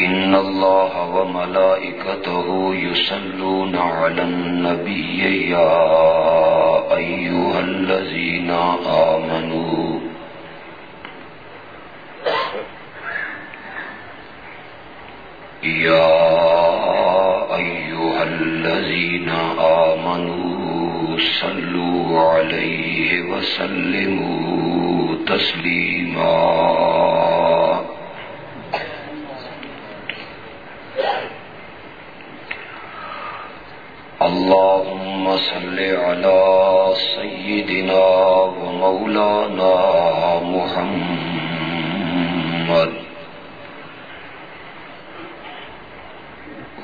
إن الله وملائكته يسلون على النبي يا أيها الذين آمنوا يا أيها الذين آمنوا صلوا عليه وسلموا تسليماً صل على سيدنا ومولانا محمد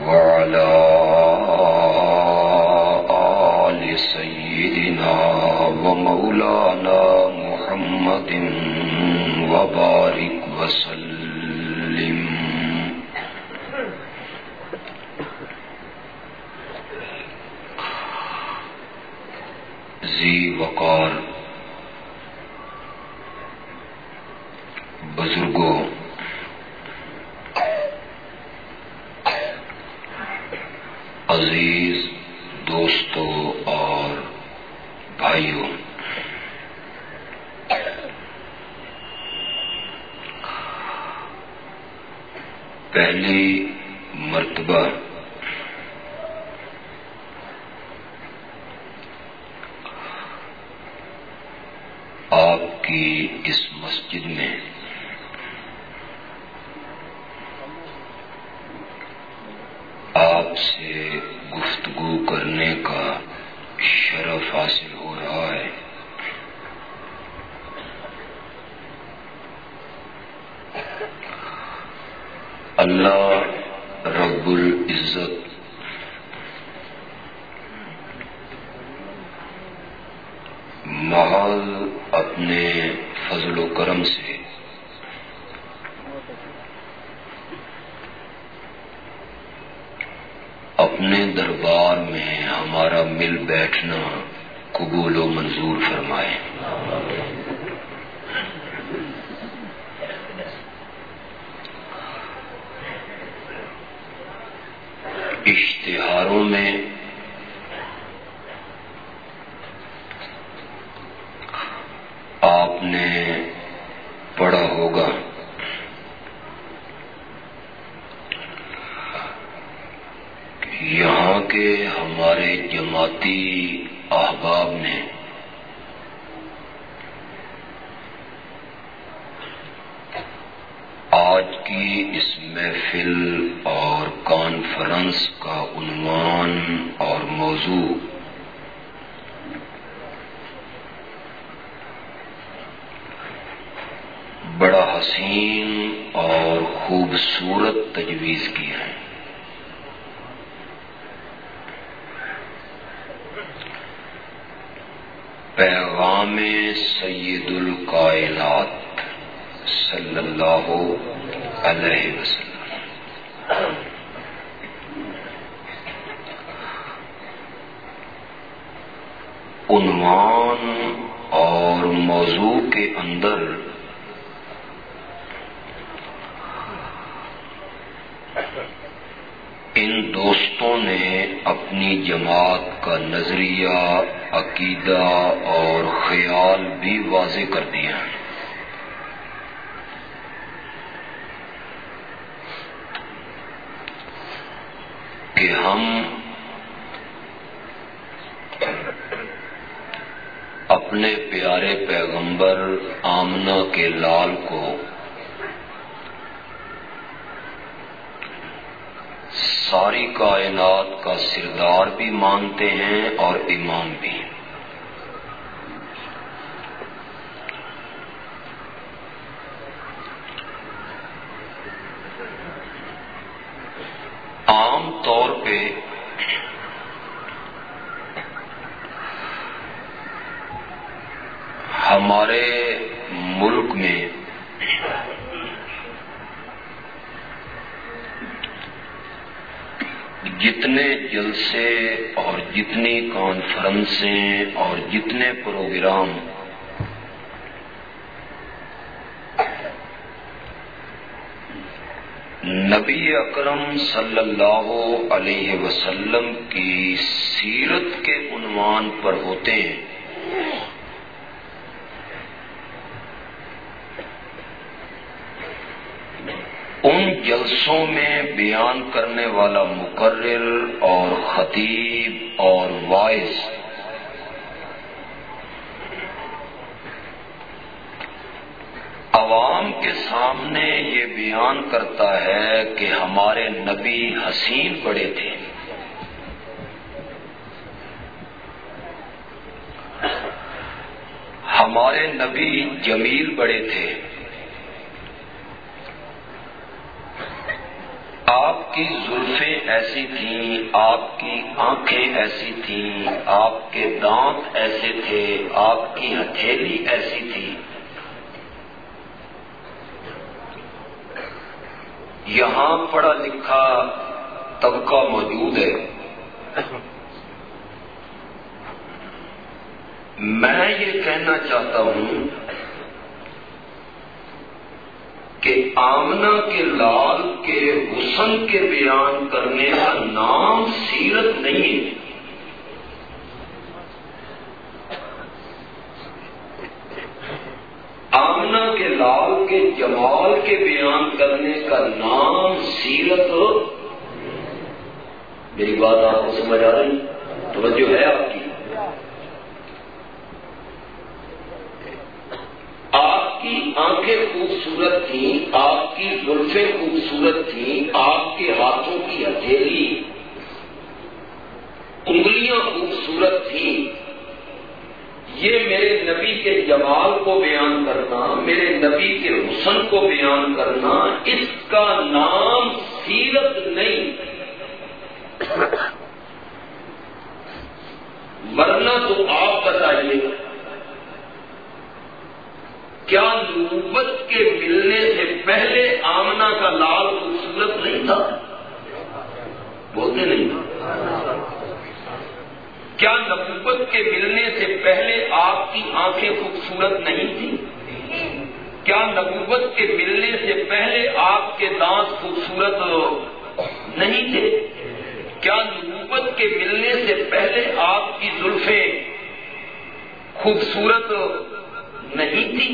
وعلى آل سيدنا ومولانا محمد وبارك وسلم وقار بزرگوں عزیز دوستوں اور بھائیوں پہلی مرتبہ کی اس مسجد میں آپ سے گفتگو کرنے کا شرف حاصل ہو رہا ہے اللہ رب العزت محل اپنے فضل و کرم سے اپنے دربار میں ہمارا مل بیٹھنا قبول و منظور فرمائے۔ اشتہاروں میں آپ نے پڑھا ہوگا یہاں کے ہمارے جماعتی احباب نے آج کی اس محفل اور کانفرنس کا عنوان اور موضوع بڑا حسین اور خوبصورت تجویز کی ہے پیغام سید القائلات صلی اللہ علیہ وسلم۔ عنوان اور موضوع کے اندر ان دوستوں نے اپنی جماعت کا نظریہ عقیدہ اور خیال بھی واضح کر دیا کہ ہم اپنے پیارے پیغمبر آمنا کے لال کو ساری کائنات کا سردار بھی مانتے ہیں اور امام بھی۔ عام طور پہ ہمارے ملک میں جتنے جلسے اور جتنی کانفرنسیں اور جتنے پروگرام نبی اکرم صلی اللہ علیہ وسلم کی سیرت کے عنوان پر ہوتے ہیں۔ ان جلسوں میں بیان کرنے والا مقرر اور خطیب اور وائس عوام کے سامنے یہ بیان کرتا ہے کہ ہمارے نبی حسین بڑے تھے۔ ہمارے نبی جمیل بڑے تھے۔ آپ کی زلفیں ایسی تھیں، آپ کی آنکھیں ایسی تھیں، آپ کے دانت ایسے تھے، آپ کی ہتھیلی ایسی تھی۔ یہاں پڑھا لکھا طبقہ موجود ہے۔ میں یہ کہنا چاہتا ہوں کہ آمنا کے لال کے حسن کے بیان کرنے کا نام سیرت نہیں ہے آمنا کے لال کے جمال کے بیان کرنے کا نام سیرت میری بات آپ کو سمجھ آ رہی؟ توجہ ہے آپ کی۔ آپ کی آنکھیں خوبصورت تھیں، آپ کی زلفیں خوبصورت تھیں، آپ کے ہاتھوں کی ہتھیلی، انگلیاں خوبصورت تھیں۔ یہ میرے نبی کے جمال کو بیان کرنا، میرے نبی کے حسن کو بیان کرنا، اس کا نام سیرت نہیں۔ ورنہ تو آپ بتائیے، کیا نوبت کے ملنے سے پہلے آمنا کا لال خوبصورت نہیں تھا؟ بولتے نہیں۔ تھا کیا نبوت کے ملنے سے پہلے آپ کی آنکھیں خوبصورت نہیں تھی کیا نبوت کے ملنے سے پہلے آپ کے دانت خوبصورت نہیں تھے؟ کیا نبوت کے ملنے سے پہلے آپ کی زلفیں خوبصورت نہیں تھی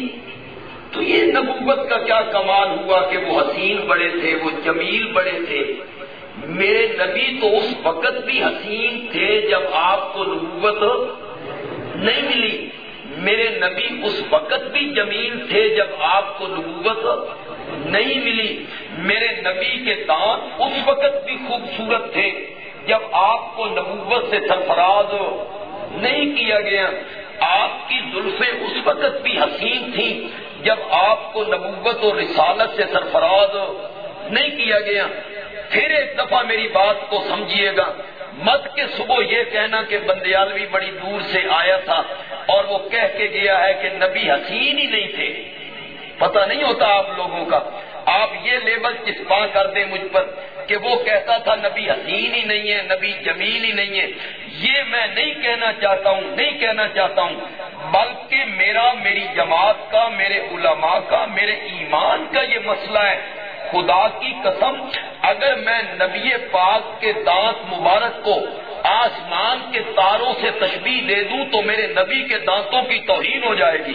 تو یہ نبوت کا کیا کمال ہوا کہ وہ حسین بڑے تھے، وہ جمیل بڑے تھے میرے نبی تو اس وقت بھی حسین تھے جب آپ کو نبوت نہیں ملی۔ میرے نبی اس وقت بھی جمیل تھے جب آپ کو نبوت نہیں ملی۔ میرے نبی کے دانت اس وقت بھی خوبصورت تھے جب آپ کو نبوت سے سرفراز نہیں کیا گیا۔ آپ کی زلفیں اس وقت بھی حسین تھیں جب آپ کو نبوت و رسالت سے سرفراز نہیں کیا گیا۔ پھر ایک دفعہ میری بات کو سمجھیے گا۔ مت کے صبح یہ کہنا کہ بندیالوی بڑی دور سے آیا تھا اور وہ کہہ کے گیا ہے کہ نبی حسین ہی نہیں تھے۔ پتہ نہیں ہوتا آپ لوگوں کا۔ آپ یہ لیبل چسپاں کر دیں مجھ پر کہ وہ کہتا تھا نبی حسین ہی نہیں ہے، نبی جمیل ہی نہیں ہے۔ یہ میں نہیں کہنا چاہتا ہوں، نہیں کہنا چاہتا ہوں، بلکہ میرا، میری جماعت کا، میرے علماء کا، میرے ایمان کا یہ مسئلہ ہے۔ خدا کی قسم، اگر میں نبی پاک کے دانت مبارک کو آسمان کے تاروں سے تشبیح دے دوں تو میرے نبی کے دانتوں کی توہین ہو جائے گی۔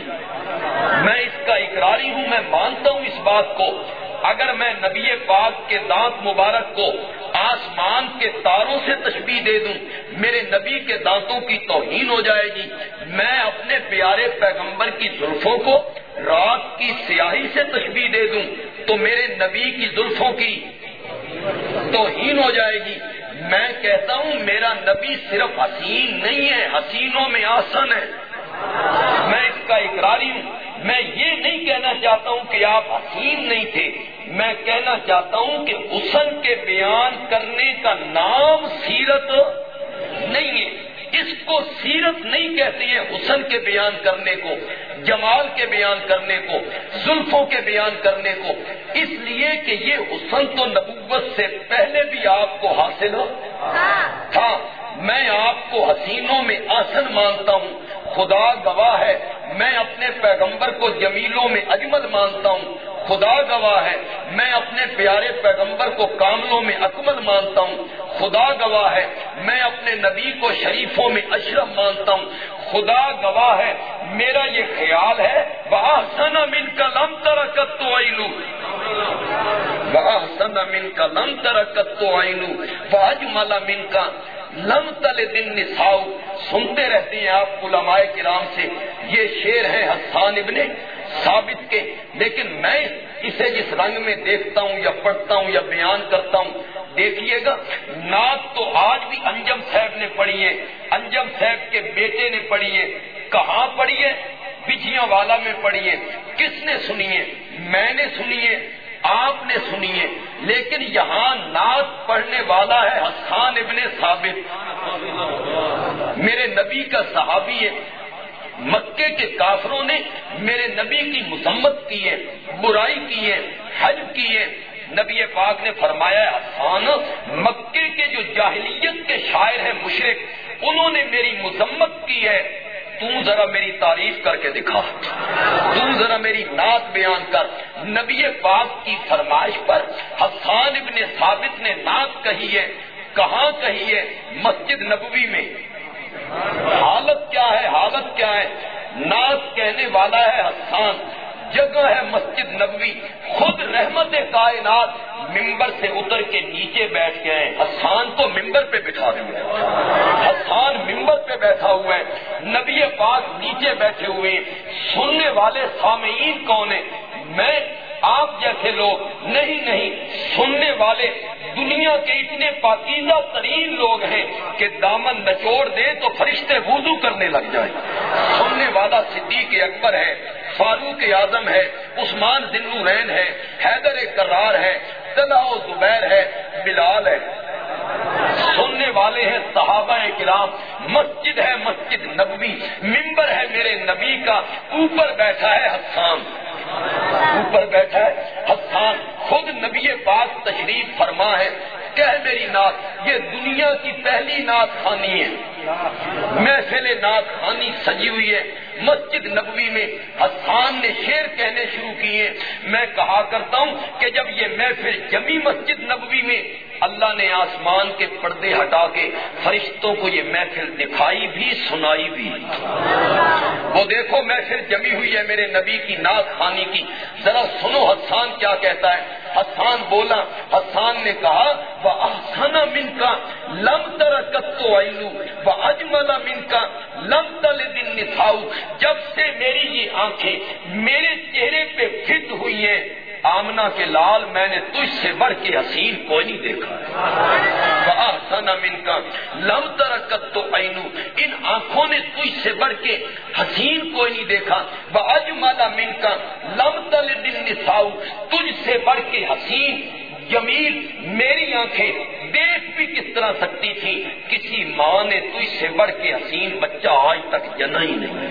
میں اس کا اقراری ہوں، میں مانتا ہوں اس بات کو۔ اگر میں نبی پاک کے دانت مبارک کو آسمان کے تاروں سے تشبیح دے دوں، میرے نبی کے دانتوں کی توہین ہو جائے گی۔ میں اپنے پیارے پیغمبر کی زلفوں کو رات کی سیاہی سے تشبیح دے دوں۔ تو میرے نبی کی زلفوں کی توہین ہو جائے گی۔ میں کہتا ہوں، میرا نبی صرف حسین نہیں ہے، حسینوں میں آسن ہے۔ میں اس کا اقراری ہوں۔ میں یہ نہیں کہنا چاہتا ہوں کہ آپ حسین نہیں تھے۔ میں کہنا چاہتا ہوں کہ حسن کے بیان کرنے کا نام سیرت نہیں ہے۔ اس کو سیرت نہیں کہتے ہیں حسن کے بیان کرنے کو جمال کے بیان کرنے کو زلفوں کے بیان کرنے کو۔ اس لیے کہ یہ حسن تو نبوت سے پہلے بھی آپ کو حاصل ہو۔ تھا میں آپ کو حسینوں میں آسن مانتا ہوں۔ خدا گواہ ہے، میں اپنے پیغمبر کو جمیلوں میں اجمل مانتا ہوں۔ خدا گواہ ہے، میں اپنے پیارے پیغمبر کو کاملوں میں اکمل مانتا ہوں۔ خدا گواہ ہے، میں اپنے نبی کو شریفوں میں اشرف مانتا ہوں۔ خدا گواہ ہے، میرا یہ خیال ہے وہ سنا من کا لم ترکت تو آئلو وہ سنا من کا لم ترکت تو آئلو وہ مالا من کا لم تل دن نساؤ، سنتے رہتے ہیں آپ علماء کرام سے، یہ شیر ہے حسان ابن ثابت کے۔ لیکن میں اسے جس رنگ میں دیکھتا ہوں یا پڑھتا ہوں یا بیان کرتا ہوں، دیکھیے گا، نعت تو آج بھی انجم صاحب نے پڑھی ہے انجم صاحب کے بیٹے نے پڑھی ہے کہاں پڑھی ہے پچھیاں والا میں پڑھی ہے کس نے سنی ہے میں نے سنی ہے آپ نے سنی ہے لیکن یہاں نعت پڑھنے والا ہے حسان ابن ثابت۔ میرے نبی کا صحابی ہے۔ مکے کے کافروں نے میرے نبی کی مذمت کی ہے، برائی کی ہے، حج کی ہے۔ نبی پاک نے فرمایا، حسان، مکے کے جو جاہلیت کے شاعر ہیں مشرق، انہوں نے میری مذمت کی ہے۔ تو ذرا میری تعریف کر کے دکھا۔ تو ذرا میری نعت بیان کر۔ نبی پاک کی فرمائش پر حسان ابن ثابت نے نعت کہی ہے۔ کہاں کہی ہے؟ مسجد نبوی میں۔ حالت کیا ہے؟ حالت کیا ہے؟ نعت کہنے والا ہے حسان۔ جگہ ہے مسجد نبوی۔ خود رحمت کائنات ممبر سے اتر کے نیچے بیٹھ گئے۔ حسان کو ممبر پہ بٹھا دیا۔ حسان ممبر پہ بیٹھا ہوا ہے۔ نبی پاک نیچے بیٹھے ہوئے سننے والے سامعین کون ہیں؟ میں، آپ جیسے لوگ۔ نہیں نہیں، سننے والے دنیا کے اتنے پاکیزہ ترین لوگ ہیں کہ دامن نچوڑ دے تو فرشتے وضو کرنے لگ جائیں۔ سننے والا صدیق اکبر ہے، فاروق اعظم ہے، عثمان رین ہے، حیدر کرار ہے و زبیر ہے، بلال ہے۔ سننے والے ہیں صحابہ کرام، مسجد ہے مسجد نبوی ممبر ہے میرے نبی کا، اوپر بیٹھا ہے حسان۔ اوپر بیٹھا ہے حسان، خود نبی پاک تشریف فرما ہے کہ میری نعت، یہ دنیا کی پہلی نعت خانی ہے۔ محفل نعت خانی سجی ہوئی ہے۔ مسجد نبوی میں حسان نے شیر کہنے شروع کیے۔ میں کہا کرتا ہوں کہ جب یہ محفل جمی مسجد نبوی میں اللہ نے آسمان کے پردے ہٹا کے فرشتوں کو یہ محفل دکھائی بھی، سنائی بھی۔ وہ دیکھو محفل جمی ہوئی ہے میرے نبی کی ناک خانی کی۔ ذرا سنو حسان کیا کہتا ہے۔ حسان بولا، حسان نے کہا وہ آسانہ من کا لم ترکت تو آئلو وہ اجملا من کا لم تل دن نساؤ جب سے میری یہ آنکھیں میرے چہرے پہ فٹ ہوئی ہیں آمنا کے لال میں نے تجھ سے بڑھ کے حسین کوئی نہیں دیکھا۔ سنا من کا لم ترکت تو اینو ان آنکھوں نے تجھ سے بڑھ کے حسین کوئی نہیں دیکھا۔ وہ من کا لم تل دن نساؤ تجھ سے بڑھ کے حسین جمیل میری آنکھیں دیکھ بھی کس طرح سکتی تھی؟ کسی ماں نے تجھ سے بڑھ کے حسین بچہ آج تک جنا ہی نہیں۔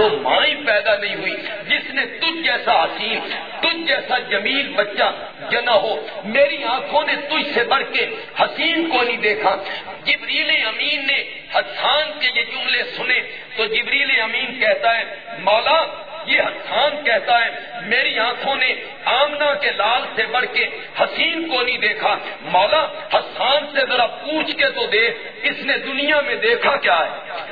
وہ ماں ہی پیدا نہیں ہوئی۔ جس نے تجھ جیسا حسین، تجھ جیسا جمیل بچہ جنا ہو، میری آنکھوں نے تجھ سے بڑھ کے حسین کو نہیں دیکھا۔ جبریل امین نے حسان کے یہ جملے سنے تو جبریل امین کہتا ہے، مولا یہ حسان کہتا ہے، میری آنکھوں نے آمنا کے لال سے بڑھ کے حسین کو نہیں دیکھا۔ مولا حسان سے ذرا پوچھ کے تو دے، اس نے دنیا میں دیکھا کیا ہے؟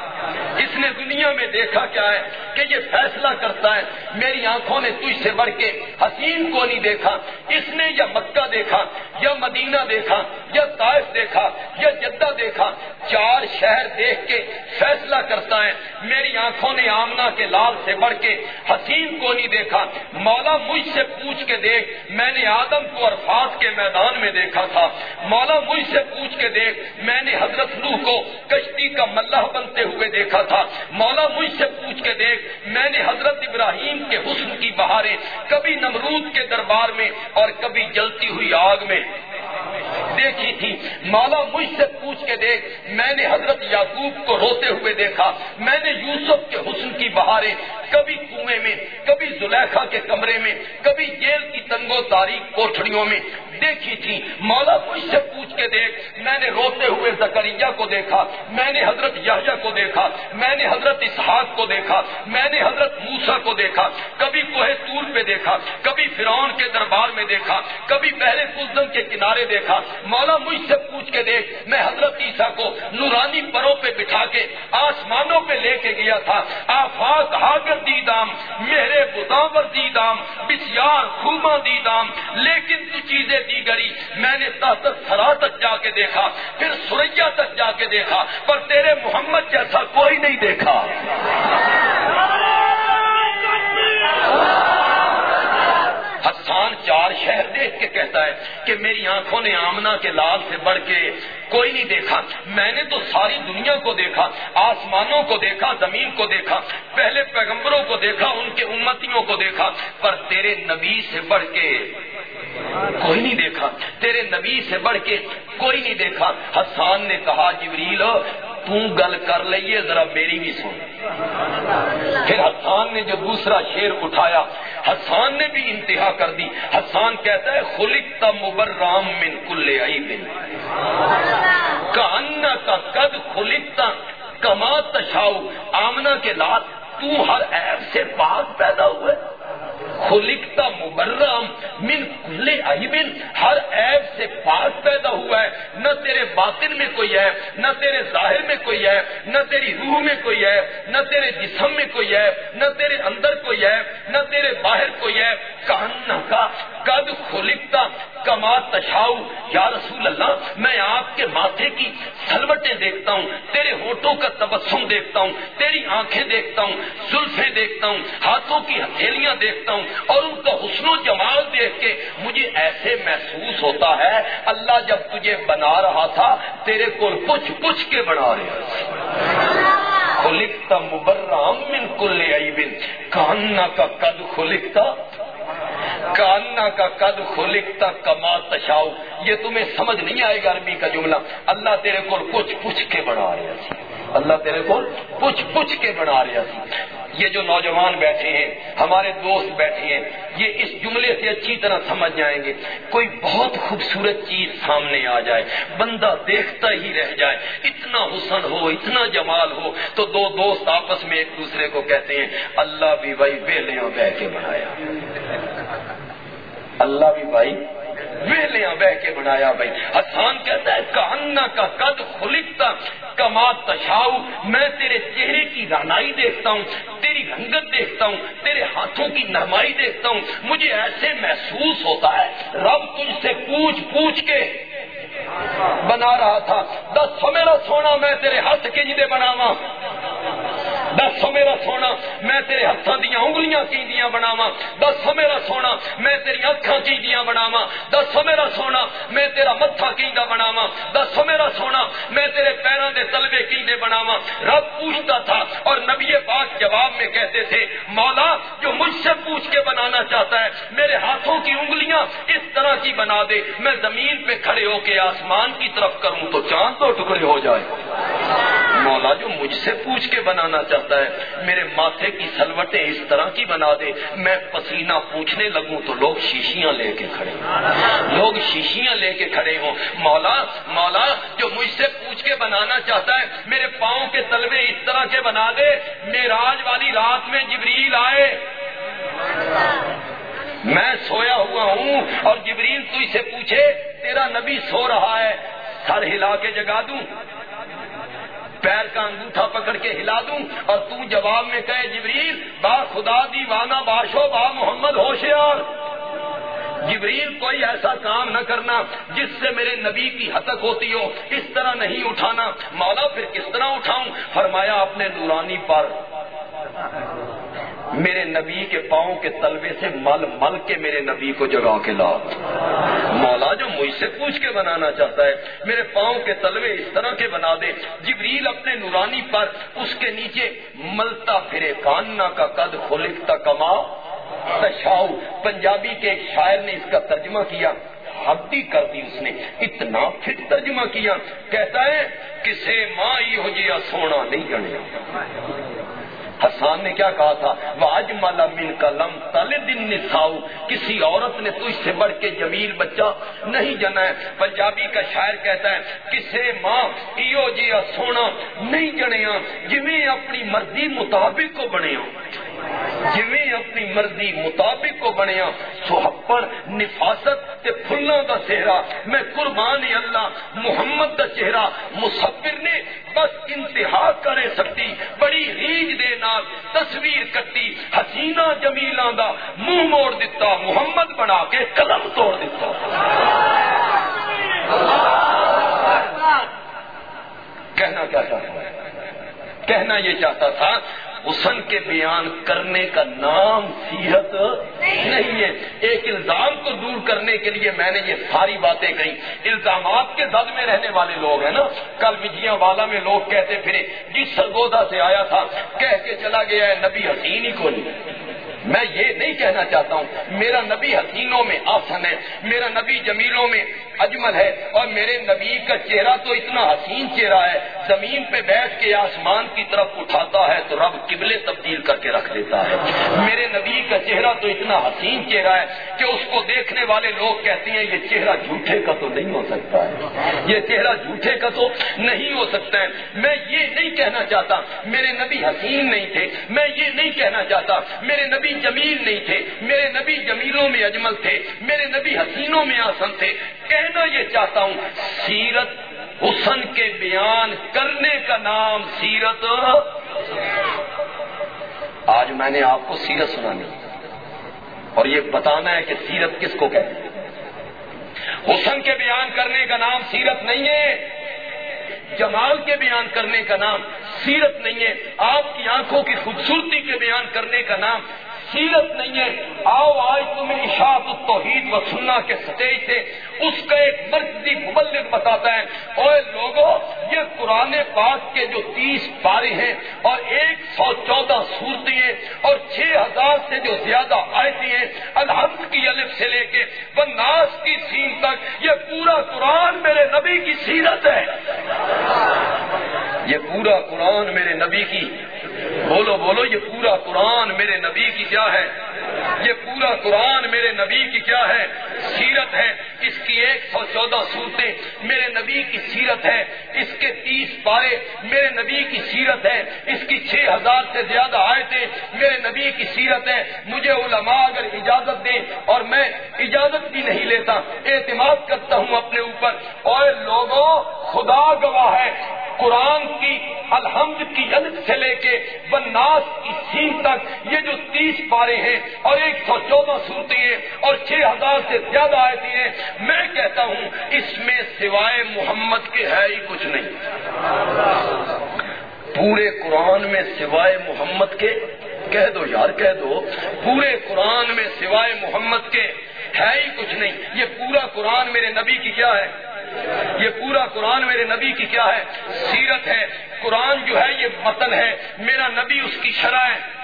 اس نے دنیا میں دیکھا کیا ہے کہ یہ فیصلہ کرتا ہے، میری آنکھوں نے تجھ سے بڑھ کے حسین کو نہیں دیکھا، اس نے یا مکہ دیکھا، یا مدینہ دیکھا، یا طائف دیکھا، یا جدہ دیکھا، چار شہر دیکھ کے فیصلہ کرتا ہے۔ میری آنکھوں نے آمنا کے لال سے بڑھ کے حسین کو نہیں دیکھا۔ مولا مجھ سے پوچھ کے دیکھ، میں نے آدم کو عرفات کے میدان میں دیکھا تھا۔ مولا مجھ سے پوچھ کے دیکھ، میں نے حضرت نوح کو کشتی کا ملح بنتے ہوئے دیکھا۔ دیکھا تھا۔ مولا مجھ سے پوچھ کے دیکھ، میں نے حضرت ابراہیم کے حسن کی بہاریں کبھی نمرود کے دربار میں اور کبھی جلتی ہوئی آگ میں دیکھی تھی۔ مولا مجھ سے پوچھ کے دیکھ، میں نے حضرت یعقوب کو روتے ہوئے دیکھا۔ میں نے یوسف کے حسن کی بہاریں کبھی کنویں میں، کبھی زلیخا کے کمرے میں، کبھی جیل کی تنگو تاریخ کوٹڑیوں میں دیکھی تھی۔ مولا مجھ سے پوچھ کے دیکھ، میں نے روتے ہوئے زکریہ کو دیکھا۔ میں نے حضرت یحییٰ کو دیکھا۔ میں نے حضرت اسحاق کو دیکھا، میں نے حضرت موسا کو دیکھا، کبھی کوہ تور پہ دیکھا، کبھی فرعون کے دربار میں دیکھا، کبھی پہلے کلزم کے کنارے دیکھا۔ مولا مجھ سے پوچھ کے دیکھ، میں حضرت عیسیٰ کو نورانی پروں پہ بٹھا کے، آسمانوں پہ لے کے گیا تھا۔ آفاق ہاگر دیدام میرے بداور دیدام، بسیار خوباں دیدام، لیکن تو چیزیں دی گئی میں نے تحت سرا تک جا کے دیکھا، پھر سوریا تک جا کے دیکھا، پر تیرے محمد جیسا کوئی نہیں دیکھا۔ حسان چار شہر دیکھ کے کہتا ہے کہ میری آنکھوں نے آمنا کے لال سے بڑھ کے کوئی نہیں دیکھا۔ میں نے تو ساری دنیا کو دیکھا، آسمانوں کو دیکھا، زمین کو دیکھا، پہلے پیغمبروں کو دیکھا، ان کے امتیوں کو دیکھا، پر تیرے نبی سے بڑھ کے کوئی نہیں دیکھا۔ تیرے نبی سے بڑھ کے کوئی نہیں دیکھا۔ حسان نے کہا، جبریل گل کر لئیے ذرا میری بھی سن۔ پھر حسان نے جو دوسرا شیر اٹھایا، حسان نے بھی انتہا کر دی۔ حسان کہتا ہے خلک مبرام من کل بن کہنا کا قد خلکتا کما تشاؤ آمنا کے لات تو ہر ایپ سے پاک پیدا ہوئے۔ خلکتا مبرم من کل عیبن، ہر عیب سے پاک پیدا ہوا ہے۔ نہ تیرے باطن میں کوئی ہے، نہ تیرے ظاہر میں کوئی ہے، نہ تیری روح میں کوئی ہے، نہ تیرے جسم میں کوئی ہے، نہ تیرے اندر کوئی ہے، نہ تیرے باہر کوئی ہے۔ کہنا کا کد خلکتا کما تشاؤ۔ یا رسول اللہ، میں آپ کے ماتھے کی سلوٹیں دیکھتا ہوں، تیرے ہوٹوں کا تبسم دیکھتا ہوں، تیری آنکھیں دیکھتا ہوں، زلفیں دیکھتا ہوں، ہاتھوں کی ہتھیلیاں دیکھتا ہوں اور ان کا حسن و جمال دیکھ کے مجھے ایسے محسوس ہوتا ہے، اللہ جب تجھے بنا رہا تھا، تیرے کو کچھ کچھ کے بنا رہے خلکتا مبرام من کل عیبن کاننا کا قد خلکتا کانا کا قد خلکتا کما تشاؤ۔ یہ تمہیں سمجھ نہیں آئے گا عربی کا جملہ۔ اللہ تیرے کو کچھ پوچھ کے بنا رہا سی اللہ تیرے کو پوچھ پوچھ کے بنا رہا سی یہ جو نوجوان بیٹھے ہیں، ہمارے دوست بیٹھے ہیں، یہ اس جملے سے اچھی طرح سمجھ جائیں گے۔ کوئی بہت خوبصورت چیز سامنے آ جائے، بندہ دیکھتا ہی رہ جائے۔ اتنا حسن ہو، اتنا جمال ہو، تو دو دوست آپس میں ایک دوسرے کو کہتے ہیں، اللہ بھی بھائی ویلیاں بہ کے بنایا۔ اللہ بھی بھائی ویلیاں بہ کے بنایا بھائی۔ حسان کہتا ہے، کہنا کا قد خلکتا کما تشاؤ، میں تیرے چہرے کی رانائی دیکھتا ہوں، تیری رنگت دیکھتا ہوں، تیرے ہاتھوں کی نرمائی دیکھتا ہوں۔ مجھے ایسے محسوس ہوتا ہے، رب تجھ سے پوچھ پوچھ کے بنا رہا تھا۔ دس میرا سونا میں تیرے ہاتھ کے جدے بناوا دس میرا سونا میں تیرے ہاتھوں دیا انگلیاں کی بناوا دس میرا سونا میں تیری اکھا کی بناوا دس میرا سونا، میں تیرا متھا کی بناوا دس میرا سونا، میں تیرے پیروں دے تلوے کی بناوا رب پوچھتا تھا اور نبی پاک جواب میں کہتے تھے، مولا، جو مجھ سے پوچھ کے بنانا چاہتا ہے، میرے ہاتھوں کی انگلیاں اس طرح کی بنا دے، میں زمین پہ کھڑے ہو کے آسمان کی طرف کروں تو چاند تو ٹکڑے ہو جائے۔ مولا جو مجھ سے پوچھ کے بنانا چاہتا ہے، میرے ماتھے کی سلوٹیں اس طرح کی بنا دے، میں پسینہ پوچھنے لگوں تو لوگ شیشیاں لے کے کھڑے ہوں۔ لوگ شیشیاں لے کے کھڑے ہوں۔ مولا مولا جو مجھ سے پوچھ کے بنانا چاہتا ہے، میرے پاؤں کے تلوے اس طرح کے بنا دے میراج والی رات میں جبریل آئے۔ میں سویا ہوا ہوں اور جبریل تو اسے پوچھے، تیرا نبی سو رہا ہے، سر ہلا کے جگا دوں۔ پیر کا انگوٹھا پکڑ کے ہلا دوں اور تو جواب میں کہے جبریل، با خدا دیوانا باشو با محمد، ہوشیار۔ جبریل، کوئی ایسا کام نہ کرنا جس سے میرے نبی کی ہتک ہوتی ہو، اس طرح نہیں اٹھانا۔ مولا، پھر کس طرح اٹھاؤں؟ فرمایا، اپنے نورانی پر۔ میرے نبی کے پاؤں کے تلوے سے مل مل کے میرے نبی کو جگا کے لا۔ مولا جو مجھ سے پوچھ کے بنانا چاہتا ہے، میرے پاؤں کے تلوے اس طرح کے بنا دے۔ جبریل اپنے نورانی پر اس کے نیچے ملتا پھرے، کاننا کا قد خلکتا کما تشاؤ۔ پنجابی کے ایک شاعر نے اس کا ترجمہ کیا۔ ہڈی کر دی اس نے۔ اتنا پھر ترجمہ کیا۔ کہتا ہے، کسے ماں ہو جیا سونا نہیں جڑیا حسان نے کیا کہا تھا؟ واج مالا من کا لم تل دن نساؤ کسی عورت نے تو اس سے بڑھ کے جمیل بچہ نہیں جنا ہے۔ پنجابی کا شاعر کہتا ہے، کسے ماں ایو جی سونا نہیں جنیا ہاں۔ جویں اپنی مرضی مطابق کو بنے ہاں۔ جویں اپنی مرضی مطابق کو بنیا ہاں۔ سوہپڑ نفاست تے پھلاں دا چہرہ میں قربان اللہ، محمد دا چہرہ۔ مصور نے بس انتہا کرے سکتی، بڑی ریج دے نال تصویر کٹی، حسینہ جمیلاں دا منہ موڑ دیتا محمد بنا کے قلم توڑ دیتا کہنا کیا چاہتا کہنا یہ چاہتا تھا حسن کے بیان کرنے کا نام سیرت نہیں ہے۔ ایک الزام کو دور کرنے کے لیے میں نے یہ ساری باتیں کہی الزامات کے زد میں رہنے والے لوگ ہیں نا۔ کل وجیاں والا میں لوگ کہتے پھرے جس سرگودا سے آیا تھا، کہہ کے چلا گیا ہے، نبی حسین ہی کو نہیں۔ میں یہ نہیں کہنا چاہتا ہوں، میرا نبی حسینوں میں آسن ہے، میرا نبی جمیلوں میں اجمل ہے، اور میرے نبی کا چہرہ تو اتنا حسین چہرہ ہے، زمین پہ بیٹھ کے آسمان کی طرف اٹھاتا ہے تو رب قبلے تبدیل کر کے رکھ دیتا ہے۔ میرے نبی کا چہرہ تو اتنا حسین چہرہ ہے کہ اس کو دیکھنے والے لوگ کہتے ہیں، یہ چہرہ جھوٹے کا تو نہیں ہو سکتا ہے۔ یہ چہرہ جھوٹے کا تو نہیں ہو سکتا ہے۔ میں یہ نہیں کہنا چاہتا، میرے نبی حسین نہیں تھے، میں یہ نہیں کہنا چاہتا، میرے نبی نبی جمیل نہیں تھے، میرے نبی جمیلوں میں اجمل تھے، میرے نبی حسینوں میں آسن تھے۔ کہنا یہ چاہتا ہوں، سیرت حسن کے بیان کرنے کا نام سیرت۔ آج میں نے آپ کو سیرت سنانی اور یہ بتانا ہے کہ سیرت کس کو کہتے حسن کے بیان کرنے کا نام سیرت نہیں ہے، جمال کے بیان کرنے کا نام سیرت نہیں ہے۔ آپ کی آنکھوں کی خوبصورتی کے بیان کرنے کا نام سیرت نہیں ہے۔ آؤ، آج تمہیں اشاعت التوحید و سننا کے سٹیج سے اس کا ایک مرکزی مبلغ بتاتا ہے۔ اور لوگوں یہ قرآن پاک کے جو تیس پارے ہیں اور ایک سو چودہ صورتیں ہیں اور چھ ہزار سے جو زیادہ آیتیں ہیں، الحمد کی الف سے لے کے بناس کی سین تک، یہ پورا قرآن میرے نبی کی سیرت ہے۔ یہ پورا قرآن میرے نبی کی بولو بولو، یہ پورا قرآن میرے نبی کی کیا ہے؟ یہ پورا قرآن میرے نبی کی کیا ہے؟ سیرت ہے۔ اس کی ایک سو چودہ صورتیں میرے نبی کی سیرت ہے۔ اس کے تیس پارے میرے نبی کی سیرت ہے۔ اس کی چھ ہزار سے زیادہ آئے تھے میرے نبی کی سیرت ہے۔ مجھے علماء اگر اجازت دیں اور میں اجازت بھی نہیں لیتا، اعتماد کرتا ہوں اپنے اوپر۔ اور لوگوں، خدا گواہ ہے۔ قرآن کی الحمد کی عدد سے لے کے بناس کی سین تک یہ جو تیس پارے ہیں اور ایک سو چودہ صورتیں ہیں اور چھ ہزار سے زیادہ آئے ہیں، میں کہتا ہوں، اس میں سوائے محمد کے ہے ہی کچھ نہیں۔ پورے قرآن میں سوائے محمد کے، کہہ دو یار، کہہ دو، پورے قرآن میں سوائے محمد کے ہے ہی کچھ نہیں۔ یہ پورا قرآن میرے نبی کی کیا ہے؟ یہ پورا قرآن میرے نبی کی کیا ہے؟ سیرت ہے۔ قرآن جو ہے یہ متن ہے۔ میرا نبی اس کی شرح ہے۔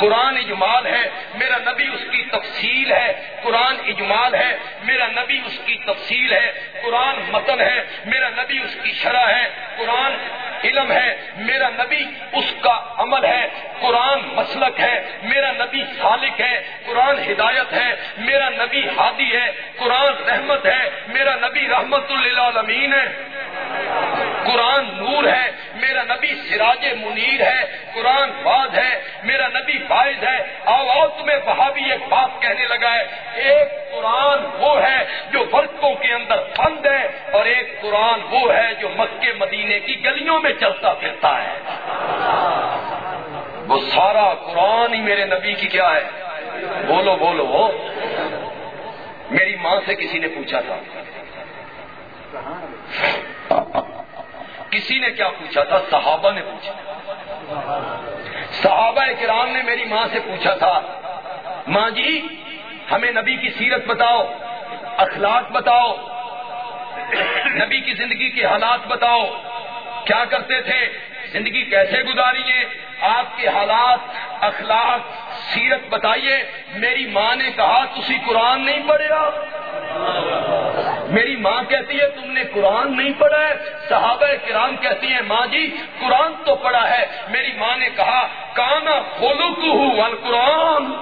قرآن اجمال ہے، میرا نبی اس کی تفصیل ہے، قرآن اجمال ہے، میرا نبی اس کی تفصیل ہے، قرآن متن ہے، میرا نبی اس کی شرح ہے، قرآن علم ہے، میرا نبی اس کا عمل ہے، قرآن مسلک ہے، میرا نبی خالق ہے، قرآن ہدایت ہے، میرا نبی ہادی ہے، قرآن رحمت ہے، میرا نبی رحمت اللہ ہے۔ قرآن نور ہے، میرا نبی سراج منیر ہے، قرآن باز ہے، میرا نبی باعث ہے آؤ آؤ تمہیں وہاں بھی ایک بات کہنے لگا ہے، ایک قرآن وہ ہے جو ورقوں کے اندر بند ہے اور ایک قرآن وہ ہے جو مکے مدینے کی گلیوں میں چلتا پھرتا ہے۔ وہ سارا قرآن ہی میرے نبی کی کیا ہے؟ بولو بولو میری ماں سے کسی نے پوچھا تھا۔ کسی نے کیا پوچھا تھا؟ صحابہ نے پوچھا۔ صحابہ کرام نے میری ماں سے پوچھا تھا، ماں جی ہمیں نبی کی سیرت بتاؤ، اخلاق بتاؤ، نبی کی زندگی کے حالات بتاؤ، کیا کرتے تھے، زندگی کیسے گزاری آپ کے حالات، اخلاق، سیرت بتائیے، میری ماں نے کہا تھی قرآن نہیں پڑھے میری ماں کہتی ہے، تم نے قرآن نہیں پڑھا ہے؟ صحابہ کرام کہتی ہیں، ماں جی قرآن تو پڑھا ہے۔ میری ماں نے کہا کانا کھولو تو قرآن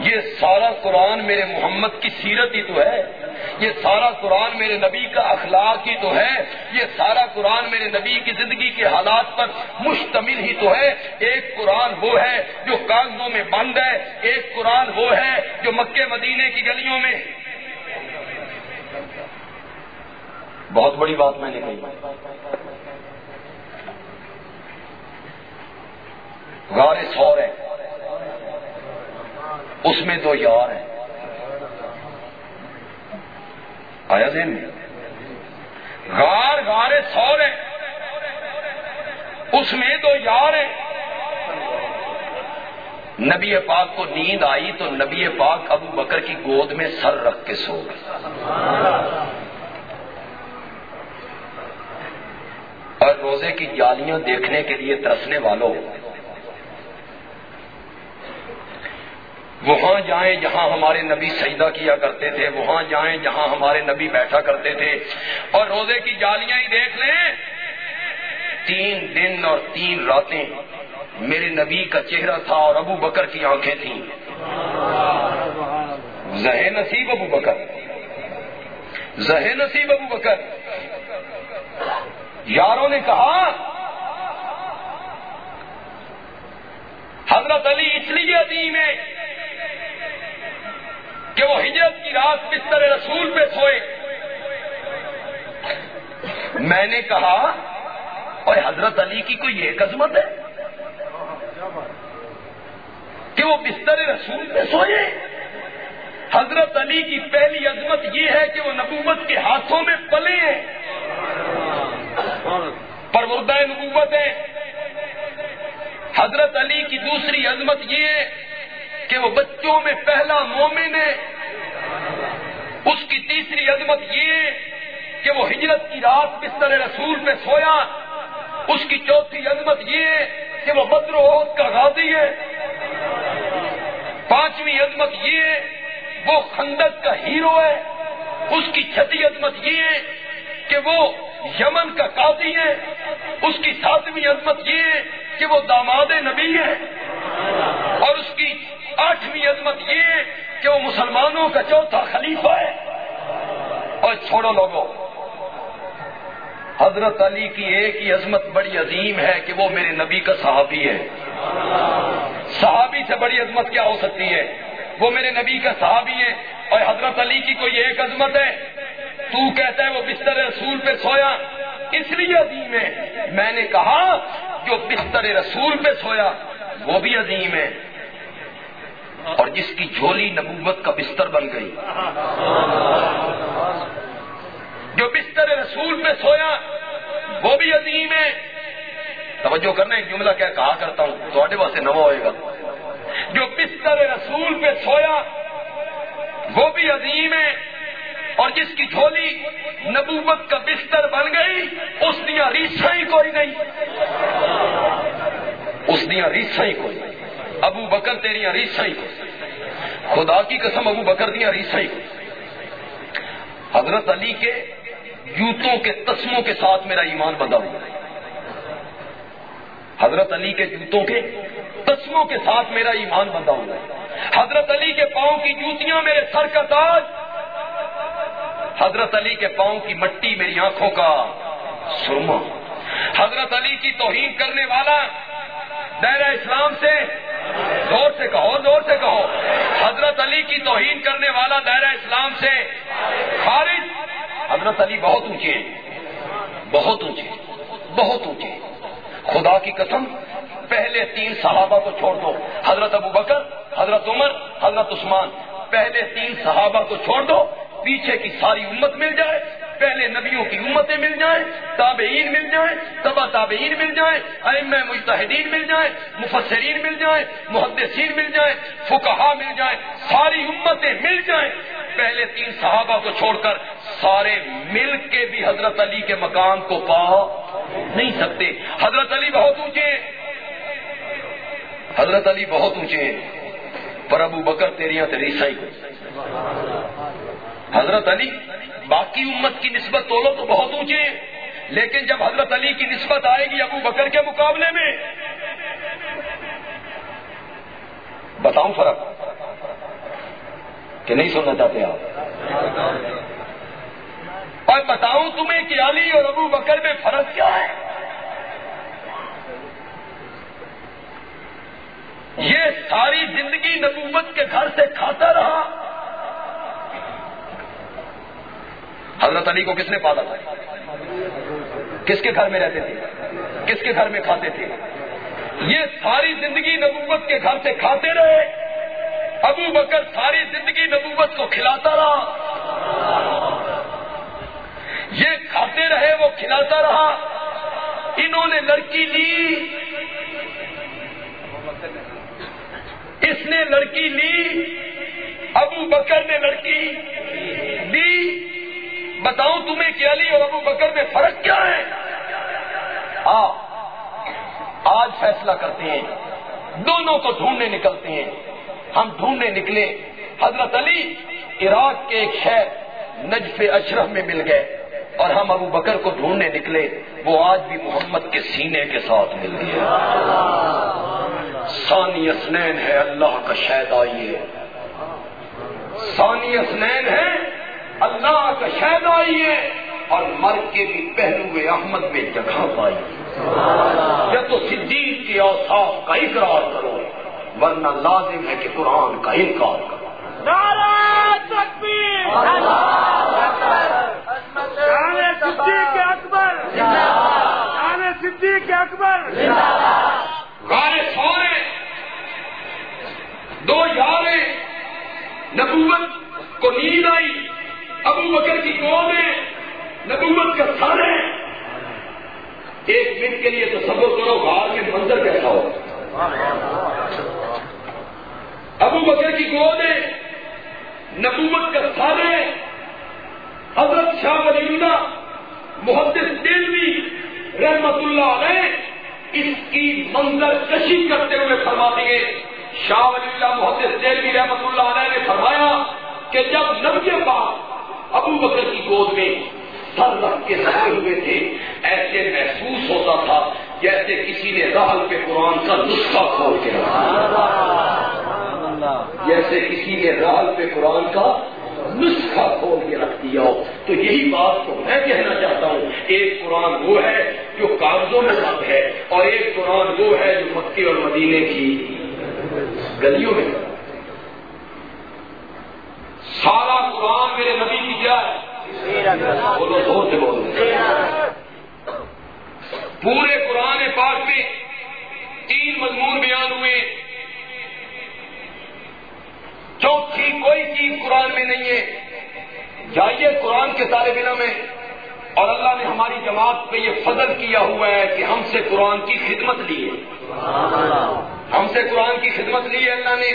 یہ سارا قرآن میرے محمد کی سیرت ہی تو ہے۔ یہ سارا قرآن میرے نبی کا اخلاق ہی تو ہے۔ یہ سارا قرآن میرے نبی کی زندگی کے حالات پر مشتمل ہی تو ہے، ایک قرآن وہ ہے جو کاغذوں میں بند ہے، ایک قرآن وہ ہے جو مکے مدینے کی گلیوں میں۔ بہت بڑی بات میں نے کہی۔ غار سور ہے۔ اس میں دو یار ہیں۔ آیا دین میں؟ غار غار سور ہے۔ اس میں دو یار ہیں۔ نبی پاک کو نیند آئی تو نبی پاک ابو بکر کی گود میں سر رکھ کے سو گئے۔ اور روزے کی جالیاں دیکھنے کے لیے ترسنے والوں، وہاں جائیں جہاں ہمارے نبی سجدہ کیا کرتے تھے، وہاں جائیں جہاں ہمارے نبی بیٹھا کرتے تھے۔ اور روزے کی جالیاں ہی دیکھ لیں۔ تین دن اور تین راتیں میرے نبی کا چہرہ تھا اور ابو بکر کی آنکھیں تھیں۔ زہ نصیب ابو بکر۔ زہ نصیب ابو بکر۔ یاروں نے کہا، حضرت علی اس لیے عظیم ہے کہ وہ ہجرت کی رات بستر رسول پہ سوئے۔ میں نے کہا اور حضرت علی کی کوئی ایک عظمت ہے کہ وہ بستر رسول پہ سوئے؟ حضرت علی کی پہلی عظمت یہ ہے کہ وہ نبوت کے ہاتھوں میں پلے ہیں۔ پروردہ نبوت ہے۔ حضرت علی کی دوسری عظمت یہ ہے کہ وہ بچوں میں پہلا مومن ہے۔ اس کی تیسری عظمت یہ کہ وہ ہجرت کی رات بستر رسول پہ سویا۔ اس کی چوتھی عظمت یہ ہے کہ وہ بدر عہد کا غازی ہے۔ پانچویں عظمت یہ ہے، وہ خندق کا ہیرو ہے۔ اس کی چھٹی عظمت یہ ہے کہ وہ یمن کا قاضی ہے۔ اس کی ساتویں عظمت یہ ہے کہ وہ داماد نبی ہے۔ اور اس کی آٹھویں عظمت یہ ہے کہ وہ مسلمانوں کا چوتھا خلیفہ ہے۔ اور چھوڑو لوگوں حضرت علی کی ایک ہی عظمت بڑی عظیم ہے کہ وہ میرے نبی کا صحابی ہے۔ صحابی سے بڑی عظمت کیا ہو سکتی ہے؟ وہ میرے نبی کا صحابی ہے اور حضرت علی کی کوئی ایک عظمت ہے؟ تو کہتا ہے وہ بستر رسول پہ سویا۔ اس لیے عظیم ہے۔ میں نے کہا، جو بستر رسول پہ سویا، وہ بھی عظیم ہے۔ اور جس کی جھولی نبوت کا بستر بن گئی۔ جو بستر رسول پہ سویا، وہ بھی عظیم ہے۔ توجہ کرنا، ایک جملہ کیا کہا کرتا ہوں تھوڑے واسطے نو ہوئے گا۔ جو بستر رسول پہ سویا، وہ بھی عظیم ہے۔ اور جس کی جھولی نبوت کا بستر بن گئی، اس دیا ریسا ہی کوئی نہیں۔ اس دیا ریسا ہی کوئی ابو بکر تیریا ریسا ہی کوئی خدا کی قسم، ابو بکر دیا ریسا ہی کوئی حضرت علی کے جوتوں کے تسموں کے ساتھ میرا ایمان بندہ ہوا حضرت علی کے جوتوں کے تسموں کے ساتھ میرا ایمان بندہ ہوا حضرت علی کے پاؤں کی جوتیاں میرے سر کا تاج۔ حضرت علی کے پاؤں کی مٹی میری آنکھوں کا سرما۔ حضرت علی کی توہین کرنے والا دائرہ اسلام سے زور سے کہو، زور سے کہو۔ حضرت علی کی توہین کرنے والا دائرہ اسلام سے خارج حضرت علی بہت اونچے بہت اونچے۔ بہت اونچے۔ خدا کی قسم، پہلے تین صحابہ کو چھوڑ دو۔ حضرت ابو بکر، حضرت عمر، حضرت عثمان۔ پہلے تین صحابہ کو چھوڑ دو، پیچھے کی ساری امت مل جائے۔ پہلے نبیوں کی امتیں مل جائیں، تابعین مل جائیں تبا تابعین مل جائیں ام مجتہدین مل جائیں، مفسرین مل جائیں، محدثین مل جائیں فکہ مل جائیں، ساری امتیں مل جائیں۔ پہلے تین صحابہ کو چھوڑ کر سارے مل کے بھی حضرت علی کے مقام کو پا نہیں سکتے۔ حضرت علی بہت اونچے حضرت علی بہت اونچے ہیں۔ پر ابو بکر تیریاں تیری سائی۔ حضرت علی باقی امت کی نسبت تولو تو بہت اونچے ہیں۔ لیکن جب حضرت علی کی نسبت آئے گی ابو بکر کے مقابلے میں، بتاؤں فرق کہ نہیں سننا چاہتے آپ۔ اور بتاؤں تمہیں کہ علی اور ابو بکر میں فرق کیا ہے۔ یہ ساری زندگی نبوت کے گھر سے کھاتا رہا۔ حضرت علی کو کس نے پالا تھا؟ کس کے گھر میں رہتے تھے؟ کس کے گھر میں کھاتے تھے؟ یہ ساری زندگی نبوت کے گھر سے کھاتے رہے۔ ابو بکر ساری زندگی نبوت کو کھلاتا رہا۔ یہ کھاتے رہے، وہ کھلاتا رہا۔ انہوں نے لڑکی لی۔ اس نے لڑکی لی۔ ابو بکر نے لڑکی لی۔ بتاؤں تمہیں کہ علی اور ابو بکر میں فرق کیا ہے؟ آ آج فیصلہ کرتے ہیں۔ دونوں کو ڈھونڈنے نکلتے ہیں۔ ہم ڈھونڈنے نکلے۔ حضرت علی عراق کے ایک شہر نجف اشرف میں مل گئے اور ہم ابو بکر کو ڈھونڈنے نکلے۔ وہ آج بھی محمد کے سینے کے ساتھ مل گیا ثانی اسنین ہے اللہ کا شہد آئیے۔ ثانی اسنین ہے اللہ کا شہد آئیے اور مر کے بھی پہلو احمد میں جگہ پائی یا تو صدیق کے اوساف کا اقرار کرو ورنہ لازم ہے کہ قرآن کا انکار کرو۔ اکبر۔ صدیق اکبر۔ گارے سورے دو یار نبوت کو نیند آئی۔ ابو بکر کی گود میں نبوت کا سارے ایک منٹ کے لیے تو سب کرو، غار کے منظر کیسا ہو۔ ابو بکر کی گود میں نبوت کا سارے حضرت شاہ ولی اللہ محدث دلوی رحمت اللہ علیہ، اس کی منظر کشی کرتے ہوئے فرما دیے شاہ ولی اللہ محدث دلوی رحمت اللہ علیہ نے فرمایا کہ جب نبی پاک ابو بکر کی گود میں سر رکھ کے رہے ہوئے تھے۔ ایسے محسوس ہوتا تھا جیسے کسی نے رحل پہ قرآن کا نسخہ کھول کے رکھا۔ جیسے کسی نے رحل پہ قرآن کا نسخہ کھول کے رکھ دیا ہو۔ تو یہی بات تو میں کہنا چاہتا ہوں۔ ایک قرآن وہ ہے جو کاغذوں میں بند ہے اور ایک قرآن وہ ہے جو مکی اور مدینے کی گلیوں میں سارا قرآن میرے نبی کی کیا ہے؟ بولو، زور سے بولو۔ پورے قرآن پاک میں تین مضمون بیان ہوئے چوتھی کوئی چیز قرآن میں نہیں ہے۔ جائیے قرآن کے طالب علم میں اور اللہ نے ہماری جماعت پہ یہ فضل کیا ہوا ہے کہ ہم سے قرآن کی خدمت لی ہے۔ ہم سے قرآن کی خدمت لی ہے اللہ نے۔